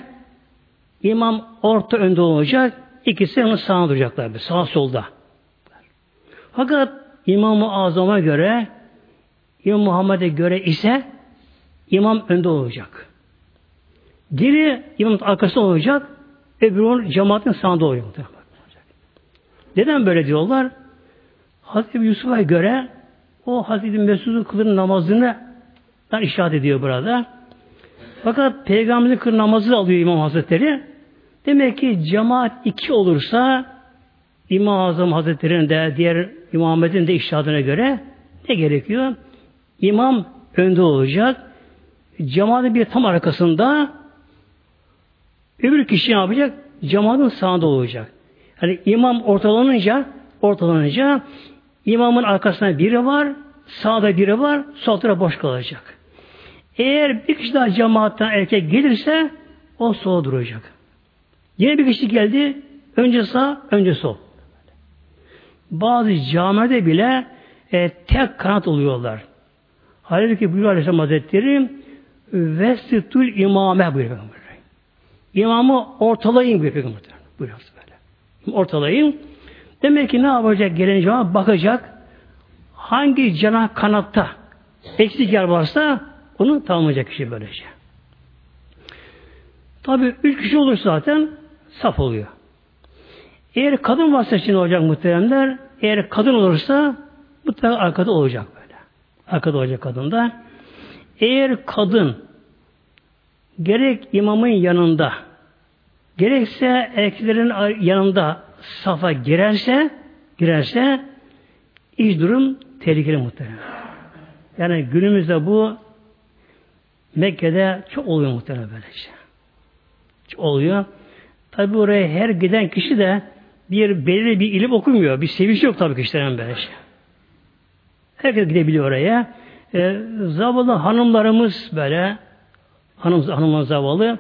imam orta önde olacak, ikisi onun sağına duracaklar. Sağ solda. Fakat İmam-ı Azam'a göre İmam Muhammed'e göre ise imam önde olacak. Diri imam arkasında olacak, öbürü cemaatin sağında olacak. Neden böyle diyorlar? Hazreti Yusuf'a göre o Hazreti Mesud'un kılın namazını işaret ediyor burada. Fakat Peygamberin kılın namazı alıyor İmam Hazretleri. Demek ki cemaat iki olursa İmam Azam Hazretleri'nin de diğer İmam Ahmet'in de iştihadına göre ne gerekiyor? İmam önde olacak. Cemaatin bir tam arkasında öbür kişi ne yapacak? Cemaatin sağında olacak. Yani imam ortalanınca ortalanınca imamın arkasında biri var, sağda biri var, sol taraf boş kalacak. Eğer bir kişi daha cemaatten erkek gelirse o sola duracak. Yine bir kişi geldi, önce sağ, önce sol. Bazı camide bile e, tek kanat oluyorlar. Halbuki buyuruyor Aleyhisselam Hazretleri Vestitül imame buyuruyor. İmamı ortalayın buyuruyor. Buyuruyor böyle. Ortalayın. Demek ki ne yapacak gelen cemaat bakacak hangi cana kanatta eksik yer varsa onu tamamlayacak kişi böylece. Tabi üç kişi olur zaten saf oluyor. Eğer kadın varsa için olacak muhteremler, eğer kadın olursa mutlaka arkada olacak böyle. Arkada olacak kadın da. Eğer kadın gerek imamın yanında gerekse erkeklerin yanında safa girerse girerse iş durum tehlikeli muhtemelen. Yani günümüzde bu Mekke'de çok oluyor muhtemelen böyle şey. Çok oluyor. Tabi oraya her giden kişi de bir belirli bir ilim okumuyor. Bir sevinç yok tabii kişilerin böyle şey. Herkes gidebiliyor oraya. E, zavallı hanımlarımız böyle hanım, hanımlar zavallı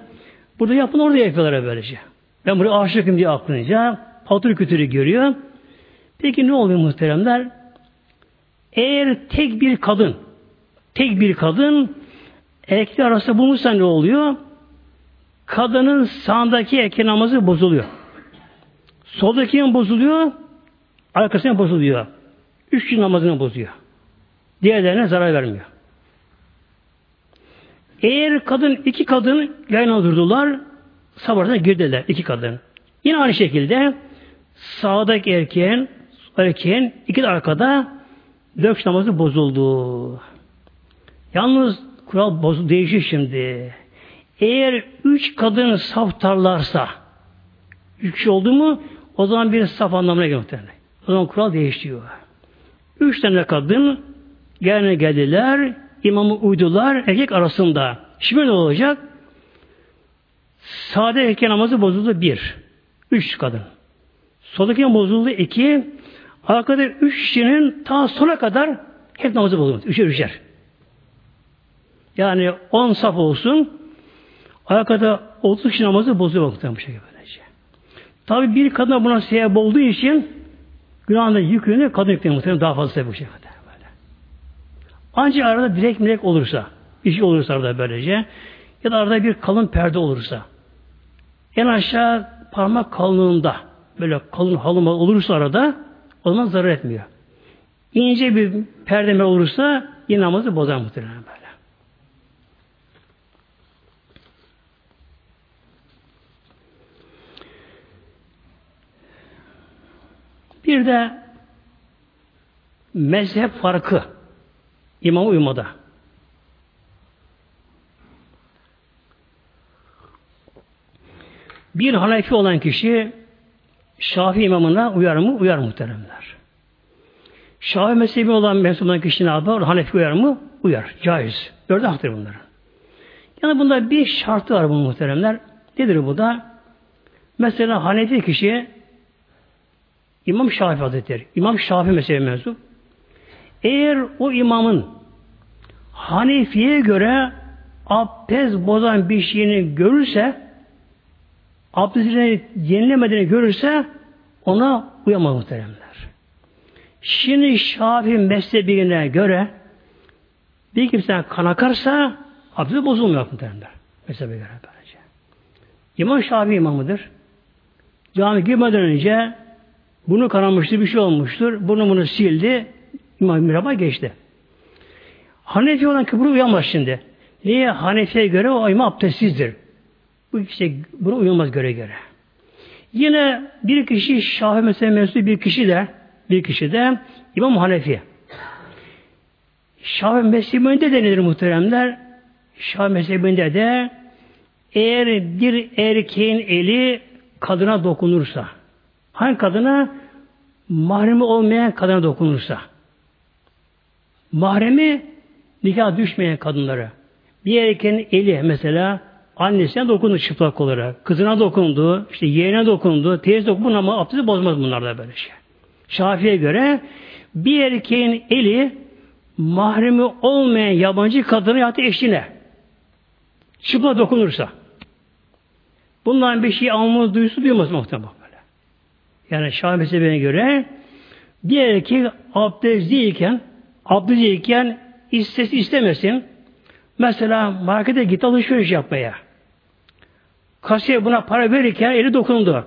burada yapın orada yapıyorlar böylece. Ben buraya aşıkım diye aklınca patır kütürü görüyor. Peki ne oluyor muhteremler? Eğer tek bir kadın tek bir kadın erkekler arasında bulunursa ne oluyor? Kadının sağındaki erkek namazı bozuluyor. Soldaki bozuluyor, arkasına bozuluyor. Üç gün namazını bozuyor. Diğerlerine zarar vermiyor. Eğer kadın, iki kadın yayına durdular, sabahına girdiler iki kadın. Yine aynı şekilde sağdaki erkeğin, erkeğin iki de arkada dört namazı bozuldu. Yalnız kural bozul değişir şimdi. Eğer üç kadın saftarlarsa, üç oldu mu o zaman bir saf anlamına geliyor O zaman kural değişiyor. Üç tane kadın gelene geldiler, imamı uydular erkek arasında. Şimdi ne olacak? Sade erkek namazı bozuldu bir. Üç kadın. Soldaki bozuldu iki. Arkada üç kişinin ta sona kadar hep namazı bozuldu. Üçer üçer. Yani on saf olsun. Ayakta 30 kişi namazı bozuyor muhtemelen bu şekilde böylece. Tabi bir kadına buna sebep olduğu için günahında yükünü kadın yükleniyor daha fazla bu şekilde. Böyle. Ancak arada direkt milek olursa, şey olursa arada böylece ya da arada bir kalın perde olursa en aşağı parmak kalınlığında böyle kalın halıma olursa arada o zaman zarar etmiyor. İnce bir perdeme olursa yine namazı bozar muhtemelen böyle. Bir de mezhep farkı imama uymada. Bir Hanefi olan kişi Şafi imamına uyar mı? Uyar muhteremler. Şafi mezhebi olan mensup olan kişi ne yapar? Hanefi uyar mı? Uyar. Caiz. Dörde haktır bunların. Yani bunda bir şartı var bu muhteremler. Nedir bu da? Mesela Hanefi kişi İmam Şafi Hazretleri. İmam Şafi mezhebi mensup. Eğer o imamın Hanefi'ye göre abdest bozan bir şeyini görürse abdestini yenilemediğini görürse ona uyamaz muhteremler. Şimdi Şafii mezhebine göre bir kimse kan akarsa abdesti bozulmuyor muhteremler. Mezhebe göre böylece. İmam Şafii imamıdır. Cami girmeden önce bunu kanamıştı, bir şey olmuştur. Bunu bunu sildi. İmam Mirab'a geçti. Hanefi olan kıbrı uyanmaz şimdi. Niye? Hanefi'ye göre o imam abdestsizdir. Bu işte buna uyulmaz göre göre. Yine bir kişi Şafi mezhebi mensubu bir kişi de bir kişi de İmam Hanefi. Şafi mezhebinde de nedir muhteremler? Şafi mezhebinde de eğer bir erkeğin eli kadına dokunursa hangi kadına? Mahremi olmayan kadına dokunursa mahremi nikah düşmeyen kadınları bir erkeğin eli mesela Annesine dokundu çıplak olarak. Kızına dokundu, işte yeğene dokundu, teyze dokundu ama abdesti bozmaz bunlar da böyle şey. Şafi'ye göre bir erkeğin eli mahremi olmayan yabancı kadına ya da eşine çıplak dokunursa bundan bir şey alma duyusu duymaz muhtemelen böyle. Yani Şafii mezhebine göre bir erkek abdestliyken abdestliyken istesi istemesin mesela markete git alışveriş yapmaya Kasiye buna para verirken eli dokundu.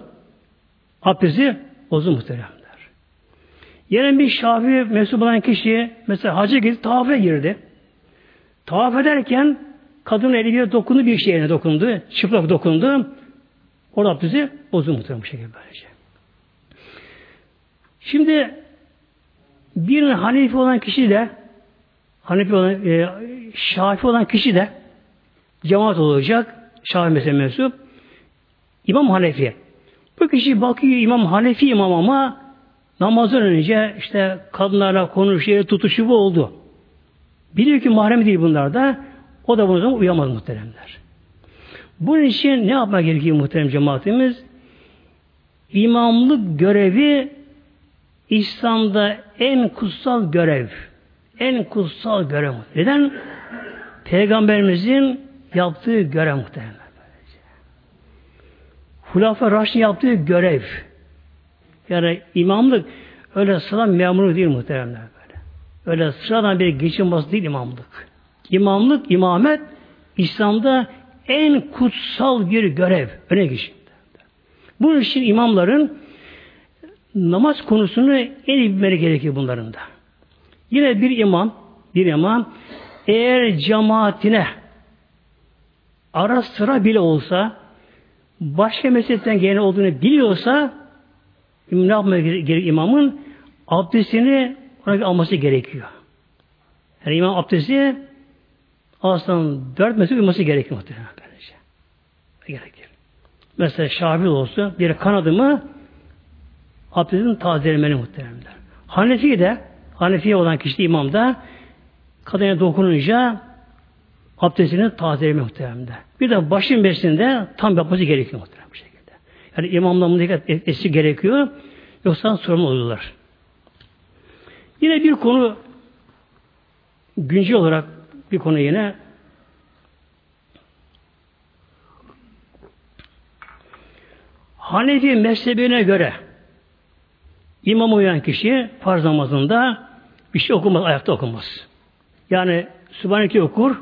Abdesti bozdu muhteremler. Yine bir şafi mensup olan kişi mesela hacı gitti tavafa girdi. Tavaf ederken kadın eli bir dokundu bir şeyine dokundu. Çıplak dokundu. Orada abdesti bozdu muhterem bu şekilde böylece. Şimdi bir Hanefi olan kişi de Hanefi olan, e, Şafi olan kişi de cemaat olacak. Şafi mezhebi mensup. İmam Hanefi. Bu kişi bakıyor İmam Hanefi imam ama namazdan önce işte kadınlarla konuşuyor, tutuşu bu oldu. Biliyor ki mahrem değil bunlar da. O da bunu uyamaz muhteremler. Bunun için ne yapmak gerekiyor muhterem cemaatimiz? İmamlık görevi İslam'da en kutsal görev. En kutsal görev. Neden? Peygamberimizin yaptığı görev muhtemelen. Hulafı Raşid'in yaptığı görev. Yani imamlık öyle sıradan memuru değil muhteremler böyle. Öyle sıradan bir geçim bası değil imamlık. İmamlık, imamet İslam'da en kutsal bir görev. Öne geçin. Bunun için imamların namaz konusunu en iyi bilmeleri gerekiyor bunların da. Yine bir imam, bir imam eğer cemaatine ara sıra bile olsa başka mezhepten gelen olduğunu biliyorsa ne yapmaya gerek imamın? Abdestini ona alması gerekiyor. Yani imam abdesti aslında dört mezhep uyması gerekiyor muhtemelen. Böylece. Gerekir. Mesela Şafii olsa bir kanadı mı abdestini tazelemeli muhteremler. Hanefi de Hanefi olan kişi imam da kadına dokununca abdestini tazeleme muhteremde. Bir de başın besinde tam yapması gerekiyor muhterem bu şekilde. Yani imamla dikkat etmesi gerekiyor. Yoksa sorun oluyorlar. Yine bir konu güncel olarak bir konu yine Hanefi mezhebine göre imam uyan kişi farz namazında bir şey okumaz, ayakta okumaz. Yani Sübhaneke okur,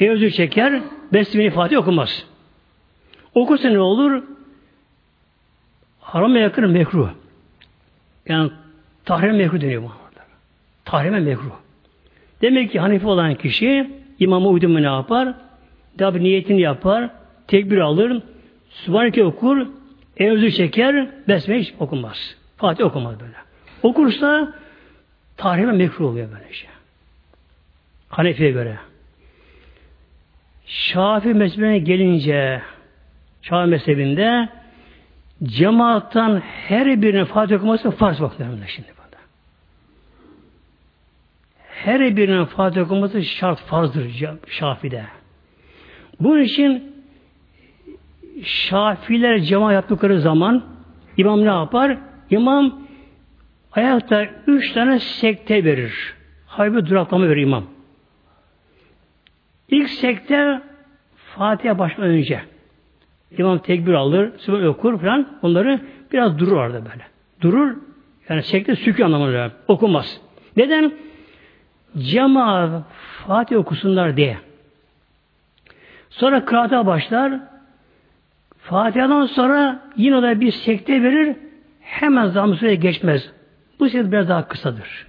Evzü çeker, Besmele Fatih okumaz. Okursa ne olur? Harama yakın mekruh. Yani tahrime mekruh deniyor bu. Tahrime mekruh. Demek ki Hanefi olan kişi imama uydu mu ne yapar? Tabi niyetini yapar, tekbir alır, Sübhaneke okur, Evzü çeker, Besmele hiç okunmaz. Fatih okumaz böyle. Okursa tahrime mekruh oluyor böyle şey. Hanefi'ye göre. Şafi mezhebine gelince Şafi mezhebinde cemaattan her birinin Fatih okuması farz baklarında şimdi burada. Her birinin Fatih okuması şart farzdır Şafi'de. Bunun için Şafiler cemaat yaptıkları zaman imam ne yapar? İmam ayakta üç tane sekte verir. Haybi duraklama verir imam. İlk sekte Fatiha başlamadan önce. İmam tekbir alır, sübhan okur falan. Onları biraz durur orada böyle. Durur. Yani sekte sükü anlamında okumaz. Neden? Cemaat Fatih okusunlar diye. Sonra kıraata başlar. Fatiha'dan sonra yine da bir sekte verir. Hemen zam geçmez. Bu sekte biraz daha kısadır.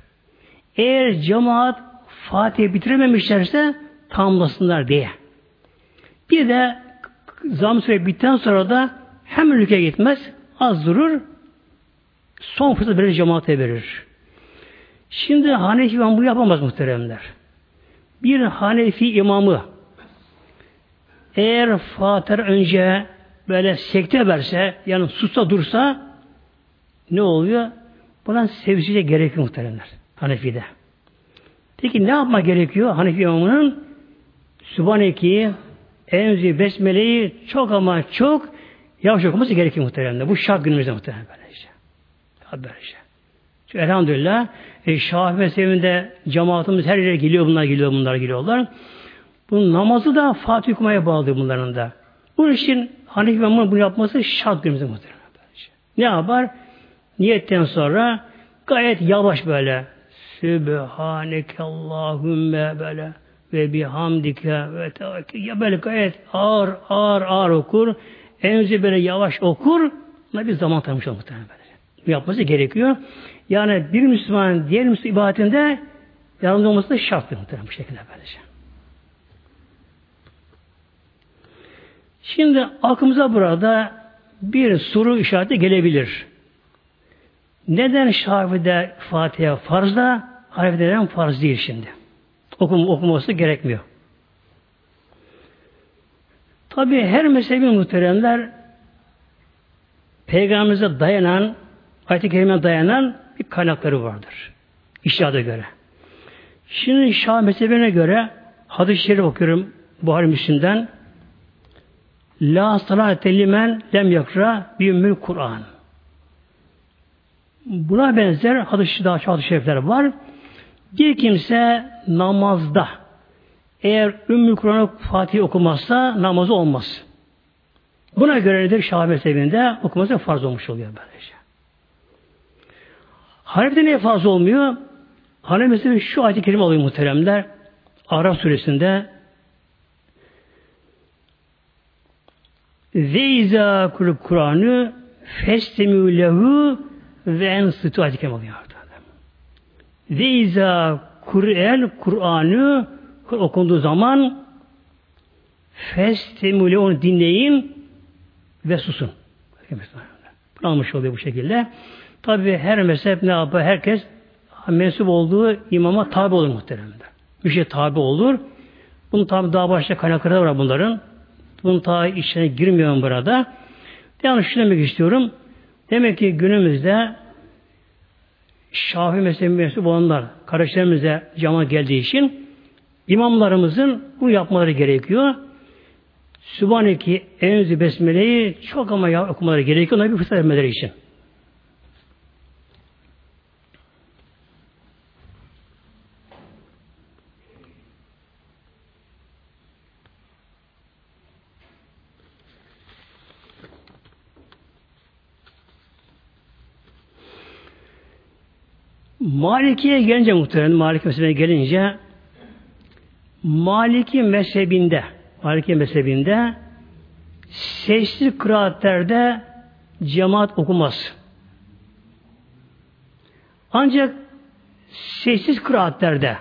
Eğer cemaat Fatih bitirememişlerse tamamlasınlar diye. Bir de zam süre bitten sonra da hem ülke gitmez, az durur, son fırsat verir cemaate verir. Şimdi Hanefi imam bunu yapamaz muhteremler. Bir Hanefi imamı eğer Fatih önce böyle sekte verse, yani susta dursa ne oluyor? Buna sevsice gerekiyor muhteremler. Hanefi'de. Peki ne yapma gerekiyor Hanefi imamının? Sübhaneke'yi, Enzi, Besmele'yi çok ama çok yavaş okuması gerekiyor muhteremde. Bu şart günümüzde muhterem böylece. Böylece. Çünkü elhamdülillah e, Şafii mezhebinde cemaatimiz her yere geliyor bunlar geliyor bunlar geliyorlar. Bu namazı da Fatih okumaya bağlı bunların da. Bunun için Hanefi bunu yapması şart günümüzde muhterem. Böylece. Ne yapar? Niyetten sonra gayet yavaş böyle Sübhaneke Allahümme böyle ve bihamdike ve. Ya böyle gayet ağır ağır ağır okur. Enzi böyle yavaş okur. Buna bir zaman tanımış muhtemelen. Bu yapması gerekiyor. Yani bir Müslüman diğer Müslüman ibadetinde yalnız olması da şarttır muhtemelen bu şekilde böylece. Şimdi aklımıza burada bir soru işareti gelebilir. Neden Şafi'de Fatiha farzda, Hanefi'de farz değil şimdi? Okum, okuması gerekmiyor. Tabi her mezhebin muhteremler Peygamberimize dayanan, ayet-i kerime dayanan bir kaynakları vardır. İştihada göre. Şimdi Şah mezhebine göre hadis-i şerif okuyorum Buhari Müslim'den La salate limen lem yakra bi Kur'an. Buna benzer hadis daha çok hadis-i şerifler var. Bir kimse namazda eğer Ümmü Kur'an'ı Fatih okumazsa namazı olmaz. Buna göre nedir Şah mezhebinde okuması farz olmuş oluyor böylece. Hanefi'de niye farz olmuyor? Hanefi şu ayet-i kerime alıyor muhteremler. Araf suresinde ve izâ Kur'an'ı festemû lehu ve en sıtı ayet-i kerime alıyor. Ve izâ Kur'el Kur'an'ı okunduğu zaman festemule onu dinleyin ve susun. Almış oluyor bu şekilde. Tabi her mezhep ne yapar? Herkes mensup olduğu imama tabi olur muhteremde. Şey tabi olur. Bunun tabi daha başta kaynakları var bunların. Bunun ta içine girmiyorum burada. Yalnız şunu demek istiyorum. Demek ki günümüzde Şafii mezhebi mensup olanlar kardeşlerimize cama geldiği için imamlarımızın bu yapmaları gerekiyor. Sübhaneki Enzi Besmele'yi çok ama okumaları gerekiyor. Ona bir fırsat vermeleri için. Maliki'ye gelince muhtemelen Maliki mezhebine gelince Maliki mezhebinde Maliki mezhebinde sesli kıraatlerde cemaat okumaz. Ancak sessiz kıraatlerde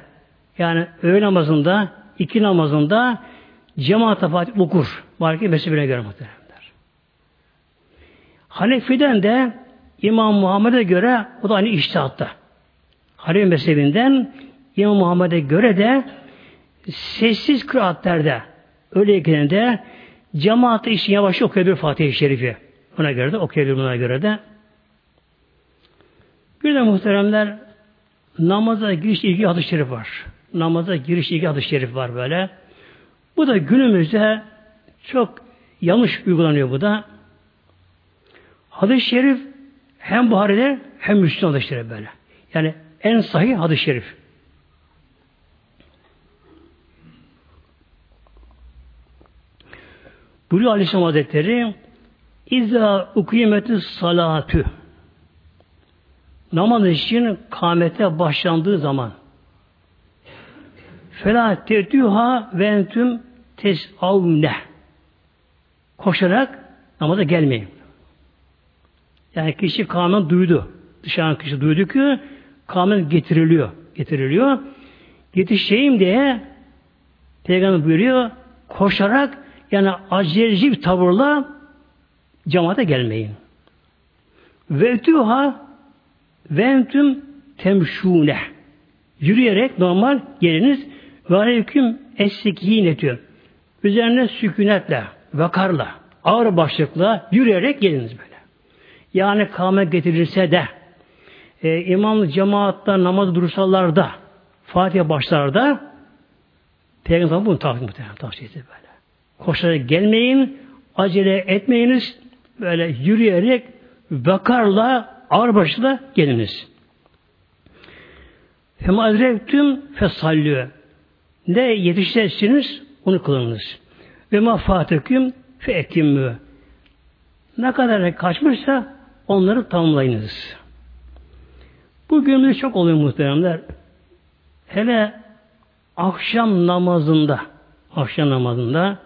yani öğle namazında, iki namazında cemaat Fatih okur. Maliki mezhebine göre muhteremler. Hanefi'den de İmam Muhammed'e göre o da aynı iştihatta. Hanefi mezhebinden İmam Muhammed'e göre de sessiz kıraatlerde öyleyken de cemaat için yavaş okuyabilir Fatih-i Şerif'i. Buna göre de okuyabilir buna göre de. Bir de muhteremler namaza giriş ilgi hadis-i şerif var. Namaza giriş ilgi hadis-i şerif var böyle. Bu da günümüzde çok yanlış uygulanıyor bu da. Hadis-i şerif hem Buhari'de hem Müslüman hadis-i şerif böyle. Yani en sahih hadis-i şerif. Buyuruyor Aleyhisselam Hazretleri İzâ ukîmetü salatü namaz için kâmete başlandığı zaman felâ tetüha ve entüm tesavne koşarak namaza gelmeyin. Yani kişi kâmen duydu. Dışarıdan kişi duydu ki kâmen getiriliyor. Getiriliyor. Yetişeyim diye Peygamber buyuruyor koşarak yani aceleci bir tavırla cemaate gelmeyin. Ve tüha ve entüm temşûne. Yürüyerek normal geliniz ve aleyküm essekîne diyor. Üzerine sükunetle, vakarla, ağır başlıkla yürüyerek geliniz böyle. Yani kâme getirirse de e, imamlı cemaatta namaz dursalarda Fatiha başlarda Peygamber bunu tavsiye muhtemelen tavsiye etti böyle. Koşarak gelmeyin, acele etmeyiniz, böyle yürüyerek vakarla ağır başla geliniz. Hem adrektüm fesallü. Ne yetişirsiniz onu kılınız. Ve ma fateküm fe etimmü. Ne kadar kaçmışsa onları tamamlayınız. Bu günümüzde çok oluyor muhteremler. Hele akşam namazında akşam namazında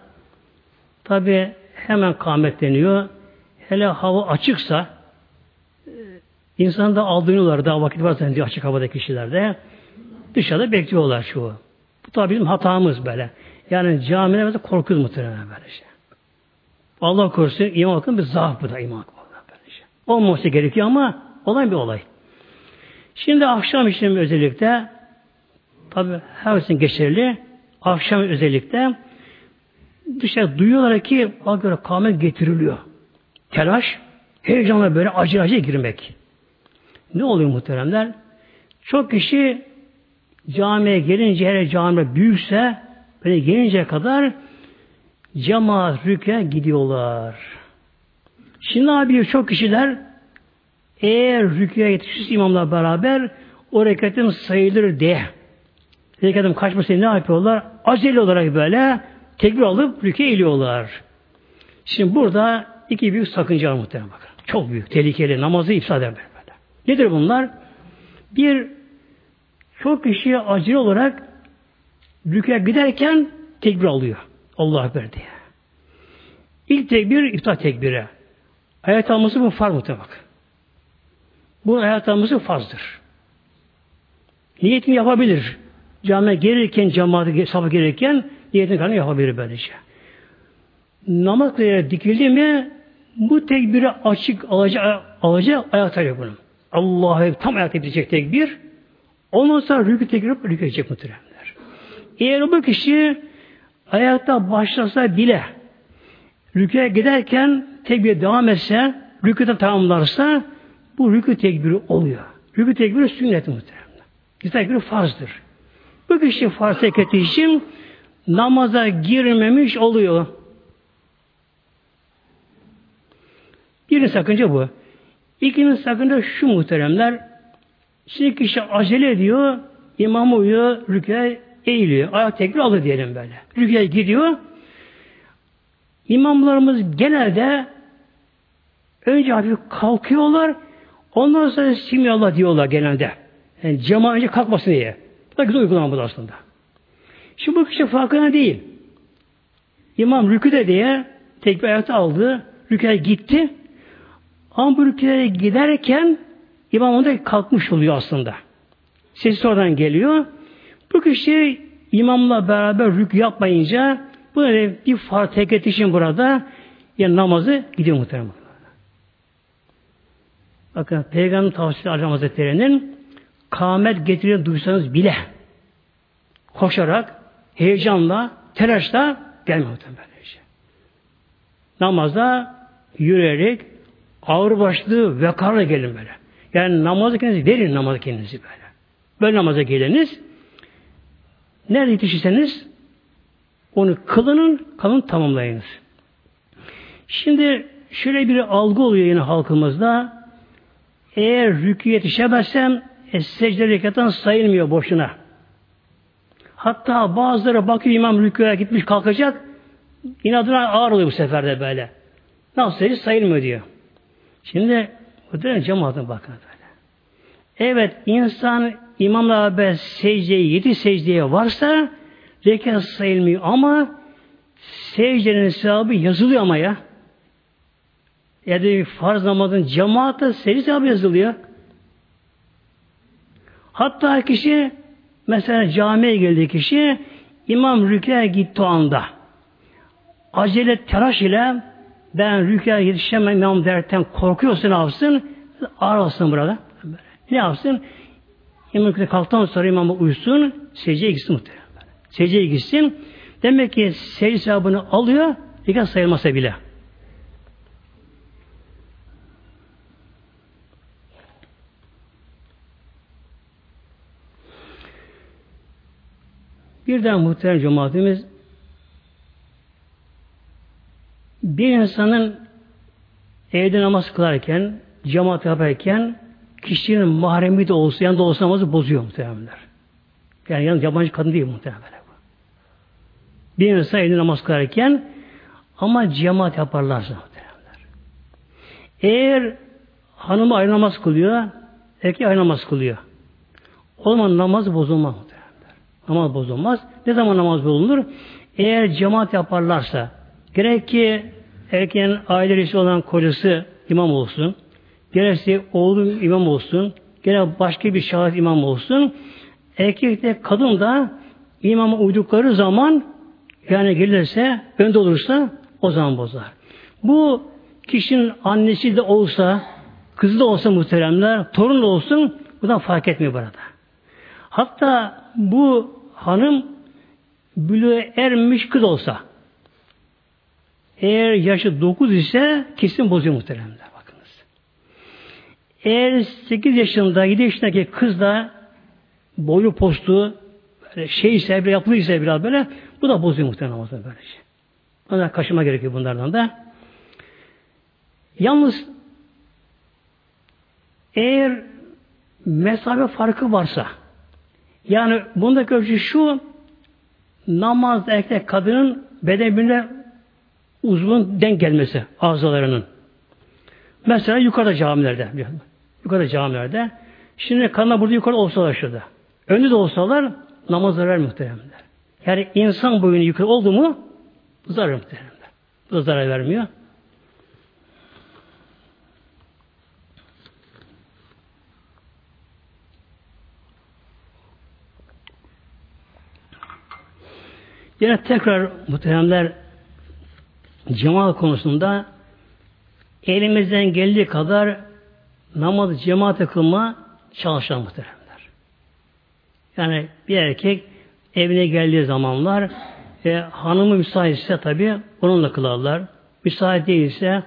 tabi hemen kâmetleniyor. Hele hava açıksa İnsan da aldırıyorlar daha vakit varsa diyor açık havada kişilerde. Dışarıda bekliyorlar şu. Bu tabi bizim hatamız böyle. Yani camilerde korkuyoruz muhtemelen böyle şey. Allah korusun iman hakkında bir zaaf bu da iman hakkında şey. Olması gerekiyor ama olan bir olay. Şimdi akşam için özellikle tabi her için geçerli akşam özellikle dışarı duyuyorlar ki bak göre kâmet getiriliyor. Telaş, heyecanla böyle acı acı girmek. Ne oluyor muhteremler? Çok kişi camiye gelince hele cami büyükse böyle gelince kadar cemaat rüküye gidiyorlar. Şimdi abi çok kişiler eğer rüküye yetişirse imamla beraber o rekatim sayılır diye rekatim kaçmasın ne yapıyorlar? Acele olarak böyle tekbir alıp rüküye eğiliyorlar. Şimdi burada iki büyük sakınca var muhtemelen bakın. Çok büyük, tehlikeli. Namazı ifsad eder. Nedir bunlar? Bir, çok kişiye acil olarak rüküye giderken tekbir alıyor. Allah Ekber diye. İlk tekbir iftah tekbiri. Ayet alması bu farz muhtemelen. Bu ayet alması farzdır. Niyetini yapabilir. Camiye gelirken, cemaate sabah gelirken niyetini kanı yapabilir böylece. Namaz kılıyor dikildi mi bu tekbiri açık alacak, alacak ayakta yok bunun. Allah'a tam ayakta bitecek tekbir. Ondan sonra rükü tekbir rükü edecek muhteremler. Eğer bu kişi ayakta başlasa bile rüküye giderken tekbir devam etse, rüküde tamamlarsa bu rükü tekbiri oluyor. Rükü tekbiri sünnet muhteremler. Rükü tekbiri farzdır. Bu kişi farz hareketi için namaza girmemiş oluyor. Bir sakınca bu. İkinci sakınca şu muhteremler. Şimdi kişi acele ediyor, imam uyuyor, rüküye eğiliyor. Ayak tekbir alır diyelim böyle. Rüküye gidiyor. İmamlarımız genelde önce hafif kalkıyorlar, ondan sonra Simyallah diyorlar genelde. Yani cemaat önce kalkmasın diye. Bu da güzel uygulama bu aslında. Şimdi bu kişi farkına değil. İmam rüküde diye tekbir ayakta aldı. Rüküye gitti. Ama bu rüküye giderken imam onda kalkmış oluyor aslında. Sesi oradan geliyor. Bu kişi imamla beraber rükü yapmayınca böyle bir fark teket için burada yani namazı gidiyor muhtemelen. Bakın Peygamber tavsiye Aleyhisselam Hazretleri'nin kâmet getiriyor duysanız bile koşarak, heyecanla, telaşla gelmiyor muhtemelen. Namazda yürüyerek ağır başlı vekarla gelin böyle. Yani namazı kendinizi verin namazı kendinizi böyle. Böyle namaza geliniz. Nerede yetişirseniz onu kılının, kalın tamamlayınız. Şimdi şöyle bir algı oluyor yine halkımızda. Eğer rükü yetişemezsem e, secde rekattan sayılmıyor boşuna. Hatta bazıları bakıyor imam rüküye gitmiş kalkacak. İnadına ağır oluyor bu seferde böyle. Nasıl secde sayılmıyor diyor. Şimdi bu da cemaatine bakın böyle. Evet insan imamla beraber secdeye, yedi secdeye varsa rekat sayılmıyor ama secdenin sevabı yazılıyor ama ya. Ya da farz namazın cemaatle secde sevabı yazılıyor. Hatta kişi mesela camiye geldi kişi imam rüküye gitti o anda. Acele telaş ile ben rüküye yetişemem imam derken korkuyorsa ne yapsın? Ağır burada. Ne yapsın? İmam rüküye kalktıktan sonra imamı uyusun, secdeye gitsin muhtemelen. Secdeye gitsin. Demek ki secde sevabını alıyor, rekat sayılmasa bile. Birden muhterem cemaatimiz bir insanın evde namaz kılarken, cemaat yaparken kişinin mahremi de olsa, yanında olsa namazı bozuyor muhtemelenler. Yani yalnız yabancı kadın değil muhtemelen. Bir insan evde namaz kılarken ama cemaat yaparlarsa muhtemelenler. Eğer hanımı ayrı namaz kılıyor, erkek ayrı namaz kılıyor. O zaman namaz bozulmaz. Namaz bozulmaz. Ne zaman namaz bozulur? Eğer cemaat yaparlarsa, gerek ki erkeğin aile reisi olan kocası imam olsun, gerekse oğlu imam olsun, gerek başka bir şahit imam olsun, erkek de kadın da imama uydukları zaman yani gelirse, önde olursa o zaman bozar. Bu kişinin annesi de olsa, kızı da olsa muhteremler, torun da olsun, bu da fark etmiyor burada. Hatta bu hanım bülüğe ermiş kız olsa eğer yaşı 9 ise kesin bozuyor muhteremler. Bakınız. Eğer 8 yaşında 7 yaşındaki kız da boyu postu şey ise bir yapılıysa biraz böyle bu da bozuyor muhtemelen namazını böyle şey. Ondan kaşıma gerekiyor bunlardan da. Yalnız eğer mesafe farkı varsa yani bundaki ölçü şu namaz erkek kadının bedenine uzun denk gelmesi ağzalarının. Mesela yukarıda camilerde. Yukarıda camilerde. Şimdi kanla burada yukarı olsalar şurada. Önde de olsalar namaz zarar muhteremler. Yani insan boyunu yukarı oldu mu zarar muhteremler. Bu da zarar vermiyor. Yine tekrar muhteremler cemaat konusunda elimizden geldiği kadar namaz cemaate kılma çalışan muhteremler. Yani bir erkek evine geldiği zamanlar e, hanımı müsaitse tabi onunla kılarlar. Müsait değilse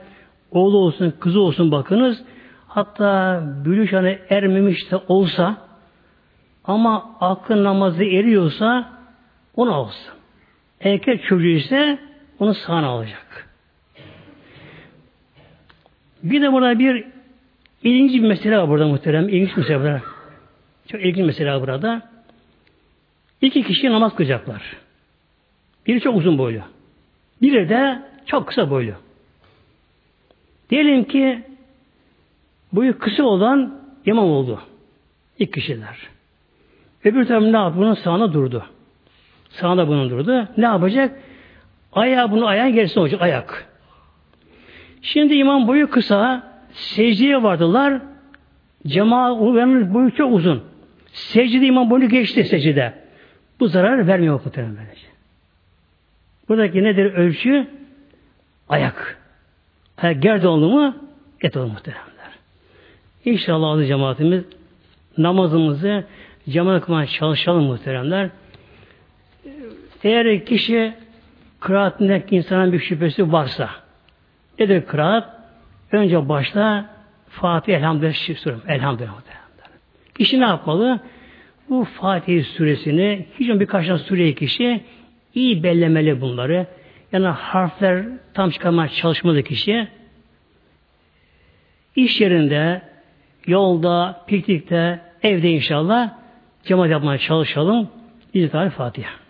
oğlu olsun, kızı olsun bakınız. Hatta bülüş hani ermemiş de olsa ama aklı namazı eriyorsa onu olsun. Erkek çocuğu ise onu sağına alacak. Bir de burada bir ilginç bir mesele var burada muhterem. İlginç bir mesele var. Çok ilginç mesele var burada. İki kişi namaz kılacaklar. Biri çok uzun boylu. Biri de çok kısa boylu. Diyelim ki boyu kısa olan imam oldu. İlk kişiler. Öbür tarafı ne yaptı? Bunun sağına durdu. Sağında bunun durdu. Ne yapacak? Ayağı bunu ayağın gerisine olacak. Ayak. Şimdi imam boyu kısa. Secdeye vardılar. Cemaat boyu çok uzun. Secdede imam boyu geçti secdede. Bu zarar vermiyor muhtemelen böylece. Buradaki nedir ölçü? Ayak. Ayak gerde oldu mu et olur muhteremler. İnşallah adı cemaatimiz namazımızı cemaat kılmaya çalışalım muhteremler. Eğer kişi kıraatinde insanın bir şüphesi varsa nedir kıraat? Önce başta Fatih Elhamdülillah sürüm. Elhamdülillah. Kişi ne yapmalı? Bu Fatih suresini hiç birkaç tane sureyi kişi iyi bellemeli bunları. Yani harfler tam çıkarmaya çalışmalı kişi. İş yerinde, yolda, piknikte, evde inşallah cemaat yapmaya çalışalım. İzzetari Fatiha.